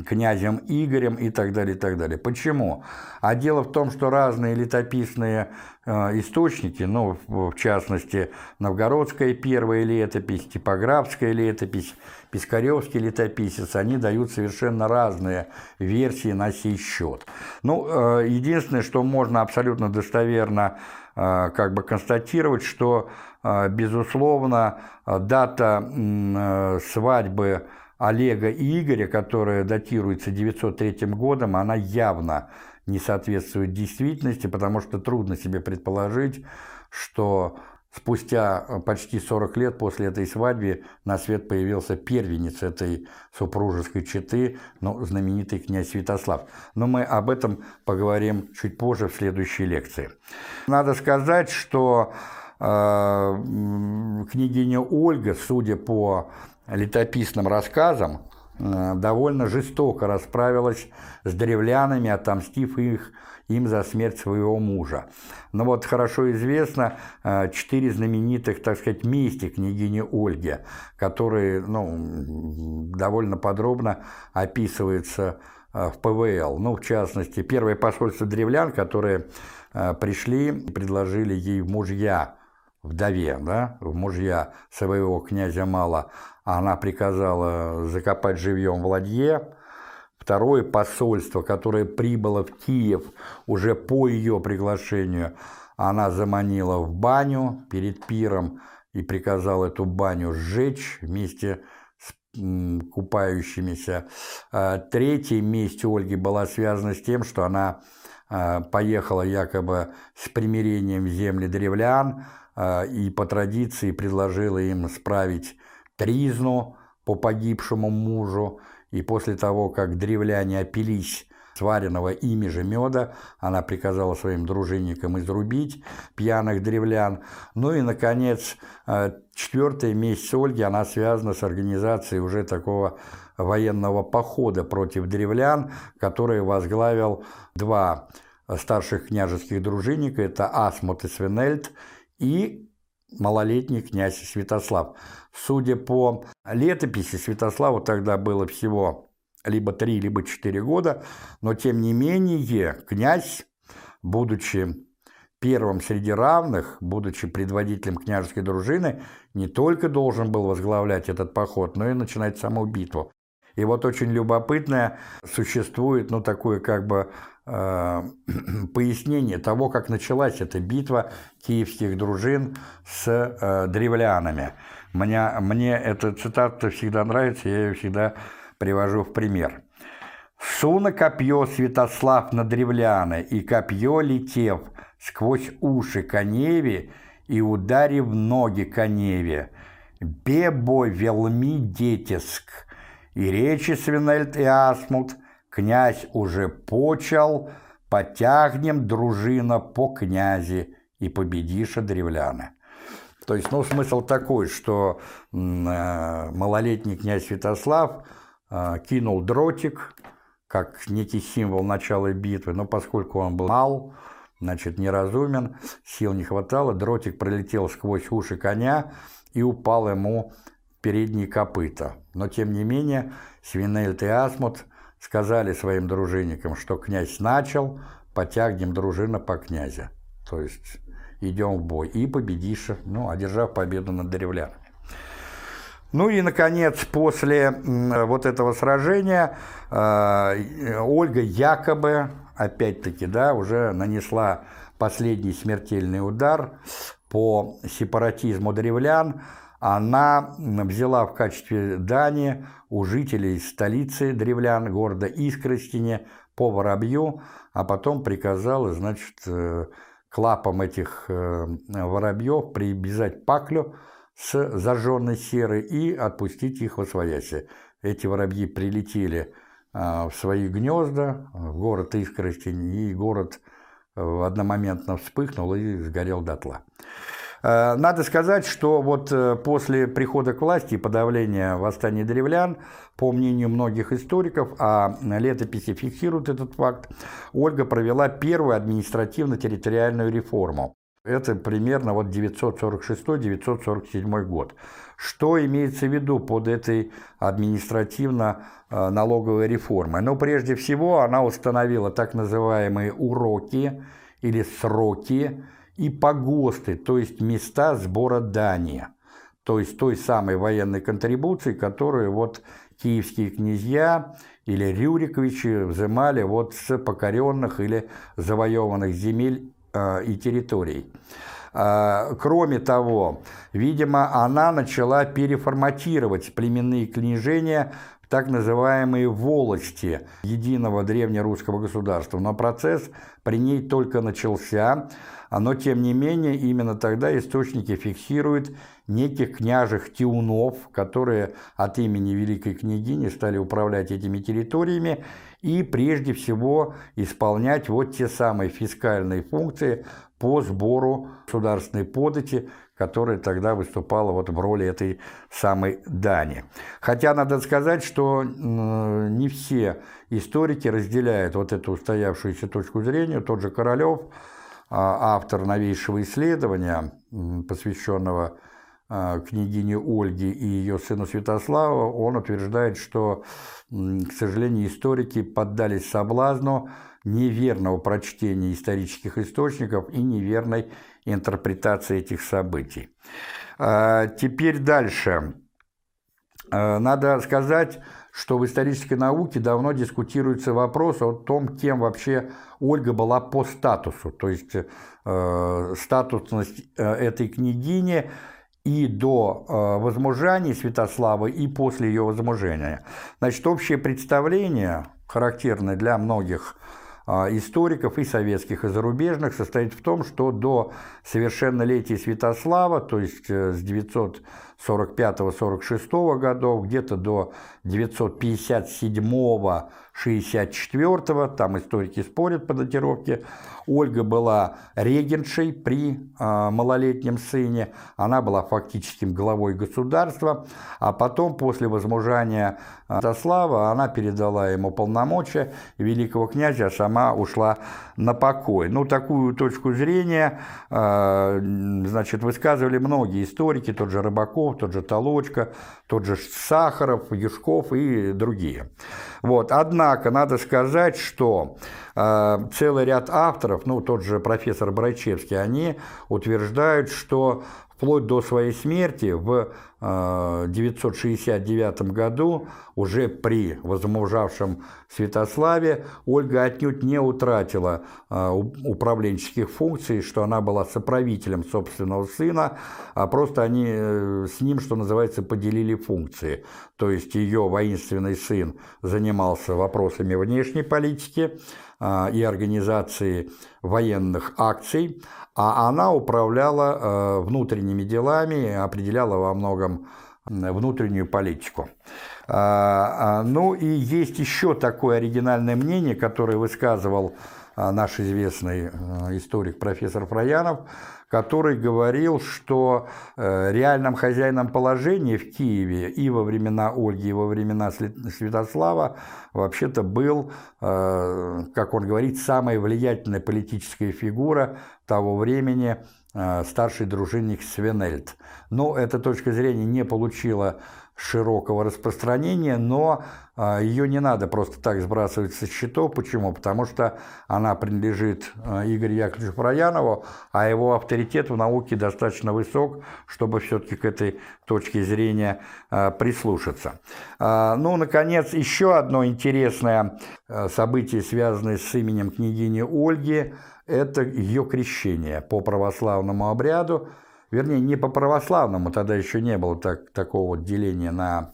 князем Игорем и так далее, и так далее. Почему? А дело в том, что разные летописные э, источники, ну, в частности, новгородская первая летопись, типографская летопись, пискаревский летописец, они дают совершенно разные версии на сей счет. Ну, э, единственное, что можно абсолютно достоверно э, как бы констатировать, что, безусловно, дата свадьбы Олега и Игоря, которая датируется 903 годом, она явно не соответствует действительности, потому что трудно себе предположить, что спустя почти 40 лет после этой свадьбы на свет появился первенец этой супружеской четы, ну, знаменитый князь Святослав. Но мы об этом поговорим чуть позже в следующей лекции. Надо сказать, что э, княгиня Ольга, судя по летописным рассказам, э, довольно жестоко расправилась с древлянами, отомстив их, им за смерть своего мужа. Но вот хорошо известно э, четыре знаменитых, так сказать, мести княгини Ольги, которые ну, довольно подробно описываются э, в ПВЛ. Ну, в частности, первое посольство древлян, которые пришли и предложили ей мужья вдове, да, в мужья своего князя Мала, она приказала закопать живьем в ладье. Второе посольство, которое прибыло в Киев уже по ее приглашению, она заманила в баню перед пиром и приказала эту баню сжечь вместе с купающимися. А третья месть Ольги была связана с тем, что она а, поехала якобы с примирением земли древлян и по традиции предложила им справить тризну по погибшему мужу, и после того, как древляне опились сваренного ими же меда, она приказала своим дружинникам изрубить пьяных древлян. Ну и, наконец, э, четвертая месть Ольги, она связана с организацией уже такого военного похода против древлян, который возглавил два старших княжеских дружинника, это Асмут и Свинельд, и малолетний князь Святослав. Судя по летописи, Святославу тогда было всего либо три, либо четыре года, но тем не менее князь, будучи первым среди равных, будучи предводителем княжеской дружины, не только должен был возглавлять этот поход, но и начинать саму битву. И вот очень любопытное существует, ну, такое как бы пояснение того, как началась эта битва киевских дружин с э, древлянами. Мне, мне эта цитата всегда нравится, я ее всегда привожу в пример. «Суна копье Святослав на древляны, и копье, летев сквозь уши коневе и ударив ноги коневе, бебо велми детиск, и речи Свинельт и Асмут, князь уже почал, потягнем дружина по князи и победиша древляны. То есть, ну, смысл такой, что э, малолетний князь Святослав э, кинул дротик, как некий символ начала битвы, но поскольку он был мал, значит, неразумен, сил не хватало, дротик пролетел сквозь уши коня и упал ему передние копыта. Но, тем не менее, Свинельт и Асмут сказали своим дружинникам, что князь начал, потягнем дружина по князя. То есть идем в бой. И победишь, ну, одержав победу над древлянами. Ну и, наконец, после вот этого сражения э, Ольга якобы, опять-таки, да, уже нанесла последний смертельный удар по сепаратизму древлян. Она взяла в качестве дани у жителей столицы древлян, города Искростине, по воробью, а потом приказала, значит, э, к лапам этих э, воробьев привязать паклю с зажженной серой и отпустить их во свояси. Эти воробьи прилетели э, в свои гнезда, в город Искростень, и город одномоментно вспыхнул и сгорел дотла. Э, надо сказать, что вот э, после прихода к власти и подавления восстания древлян, по мнению многих историков, а летописи фиксируют этот факт, Ольга провела первую административно-территориальную реформу. Это примерно вот 946-947 год. Что имеется в виду под этой административно-налоговой реформой? Ну, прежде всего, она установила так называемые уроки или сроки, и погосты, то есть места сбора дани, то есть той самой военной контрибуции, которую вот киевские князья или Рюриковичи взимали вот с покоренных или завоеванных земель э, и территорий. Э, кроме того, видимо, она начала переформатировать племенные княжения в так называемые волости единого древнерусского государства, но процесс при ней только начался, но тем не менее именно тогда источники фиксируют неких княжих тиунов, которые от имени великой княгини стали управлять этими территориями и прежде всего исполнять вот те самые фискальные функции по сбору государственной подати, которая тогда выступала вот в роли этой самой дани. Хотя надо сказать, что не все историки разделяют вот эту устоявшуюся точку зрения. Тот же Королев – автор новейшего исследования, посвященного а, княгине Ольге и ее сыну Святославу, он утверждает, что, к сожалению, историки поддались соблазну неверного прочтения исторических источников и неверной интерпретации этих событий. А, теперь дальше. Надо сказать, что в исторической науке давно дискутируется вопрос о том, кем вообще Ольга была по статусу, то есть э, статусность э, этой княгини и до э, возмужания Святослава, и после ее возмужения. Значит, общее представление, характерное для многих историков и советских, и зарубежных, состоит в том, что до совершеннолетия Святослава, то есть э, с 900 45-46 годов, где-то до 957-64, там историки спорят по датировке, Ольга была регеншей при э, малолетнем сыне, она была фактическим главой государства, а потом, после возмужания Святослава, она передала ему полномочия великого князя, а сама ушла на покой. Ну, такую точку зрения, э, значит, высказывали многие историки, тот же Рыбаков, тот же Толочка, тот же Сахаров, Юшков и другие. Вот. Однако надо сказать, что э, целый ряд авторов, ну тот же профессор Брайчевский, они утверждают, что вплоть до своей смерти в 969 году, уже при возмужавшем Святославе, Ольга отнюдь не утратила управленческих функций, что она была соправителем собственного сына, а просто они э, с ним, что называется, поделили функции. То есть ее воинственный сын занимался вопросами внешней политики и организации военных акций, а она управляла э, внутренними делами, определяла во многом внутреннюю политику. Ну и есть еще такое оригинальное мнение, которое высказывал наш известный историк профессор Фраянов, который говорил, что э, реальным хозяином положения в Киеве и во времена Ольги, и во времена Святослава вообще-то был, э, как он говорит, самая влиятельная политическая фигура того времени, э, старший дружинник Свенельд. Но эта точка зрения не получила широкого распространения, но а, ее не надо просто так сбрасывать со счетов. Почему? Потому что она принадлежит а, Игорю Яковлевичу Проянову, а его авторитет в науке достаточно высок, чтобы все-таки к этой точке зрения а, прислушаться. Ну, наконец, еще одно интересное событие, связанное с именем княгини Ольги, это ее крещение по православному обряду вернее, не по православному, тогда еще не было так, такого деления на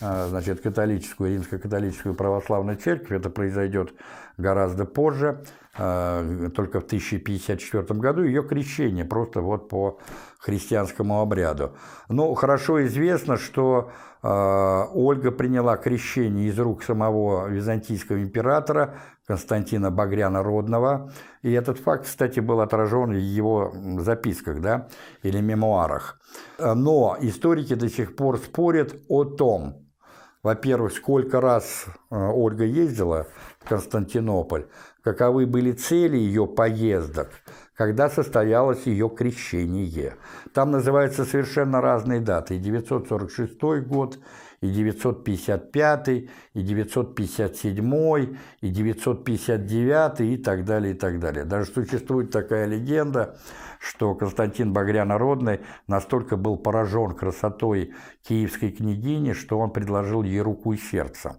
э, значит, католическую, римско-католическую православную церковь. Это произойдет гораздо позже, э, только в 1054 году, ее крещение, просто вот по христианскому обряду. Ну, хорошо известно, что э, Ольга приняла крещение из рук самого византийского императора Константина Багряна Родного. И этот факт, кстати, был отражен в его записках да, или мемуарах. Но историки до сих пор спорят о том, во-первых, сколько раз э, Ольга ездила в Константинополь, каковы были цели ее поездок, когда состоялось ее крещение. Там называются совершенно разные даты. И 946 год, и 955, и 957, и 959, и так далее, и так далее. Даже существует такая легенда, что Константин Багрянородный настолько был поражен красотой киевской княгини, что он предложил ей руку и сердце.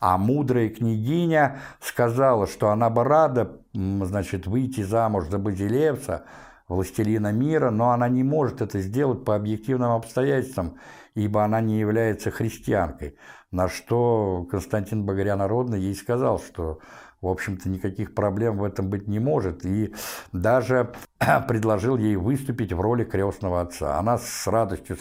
А мудрая княгиня сказала, что она бы рада значит, выйти замуж за Базилевса, властелина мира, но она не может это сделать по объективным обстоятельствам, ибо она не является христианкой. На что Константин Багрянородный ей сказал, что в общем-то, никаких проблем в этом быть не может, и даже предложил ей выступить в роли крестного отца. Она с радостью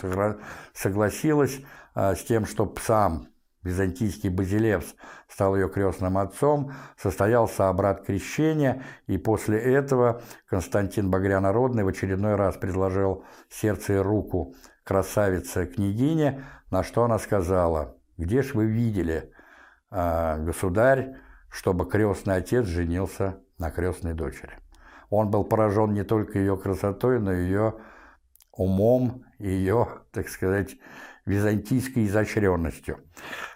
согласилась а, с тем, чтобы сам византийский Базилевс стал ее крестным отцом, состоялся обряд крещения, и после этого Константин Багрянородный в очередной раз предложил сердце и руку красавице-княгине, на что она сказала, «Где ж вы видели, а, государь, чтобы крестный отец женился на крестной дочери. Он был поражен не только ее красотой, но и ее умом, ее, так сказать, византийской изощренностью.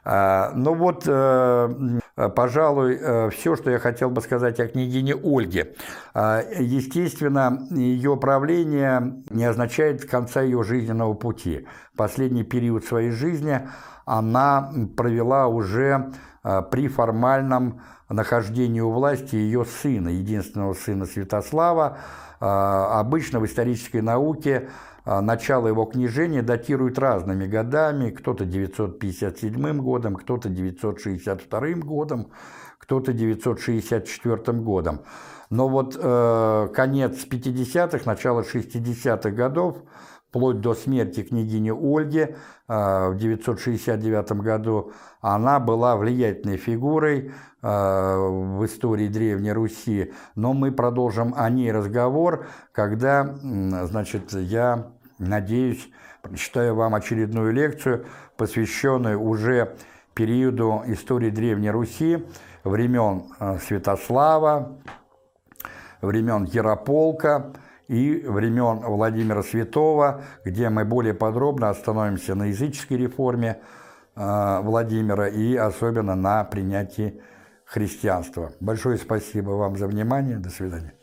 А, ну вот, э, пожалуй, э, все, что я хотел бы сказать о княгине Ольге. А, естественно, ее правление не означает конца ее жизненного пути. Последний период своей жизни она провела уже а, при формальном нахождении у власти ее сына, единственного сына Святослава. Обычно в исторической науке начало его княжения датируют разными годами, кто-то 957 годом, кто-то 962 годом, кто-то 964 годом. Но вот э, конец 50-х, начало 60-х годов – вплоть до смерти княгини Ольги а, в 969 году, она была влиятельной фигурой а, в истории Древней Руси, но мы продолжим о ней разговор, когда, значит, я надеюсь, прочитаю вам очередную лекцию, посвященную уже периоду истории Древней Руси, времен а, Святослава, времен Ярополка, и времен Владимира Святого, где мы более подробно остановимся на языческой реформе э, Владимира и особенно на принятии христианства. Большое спасибо вам за внимание. До свидания.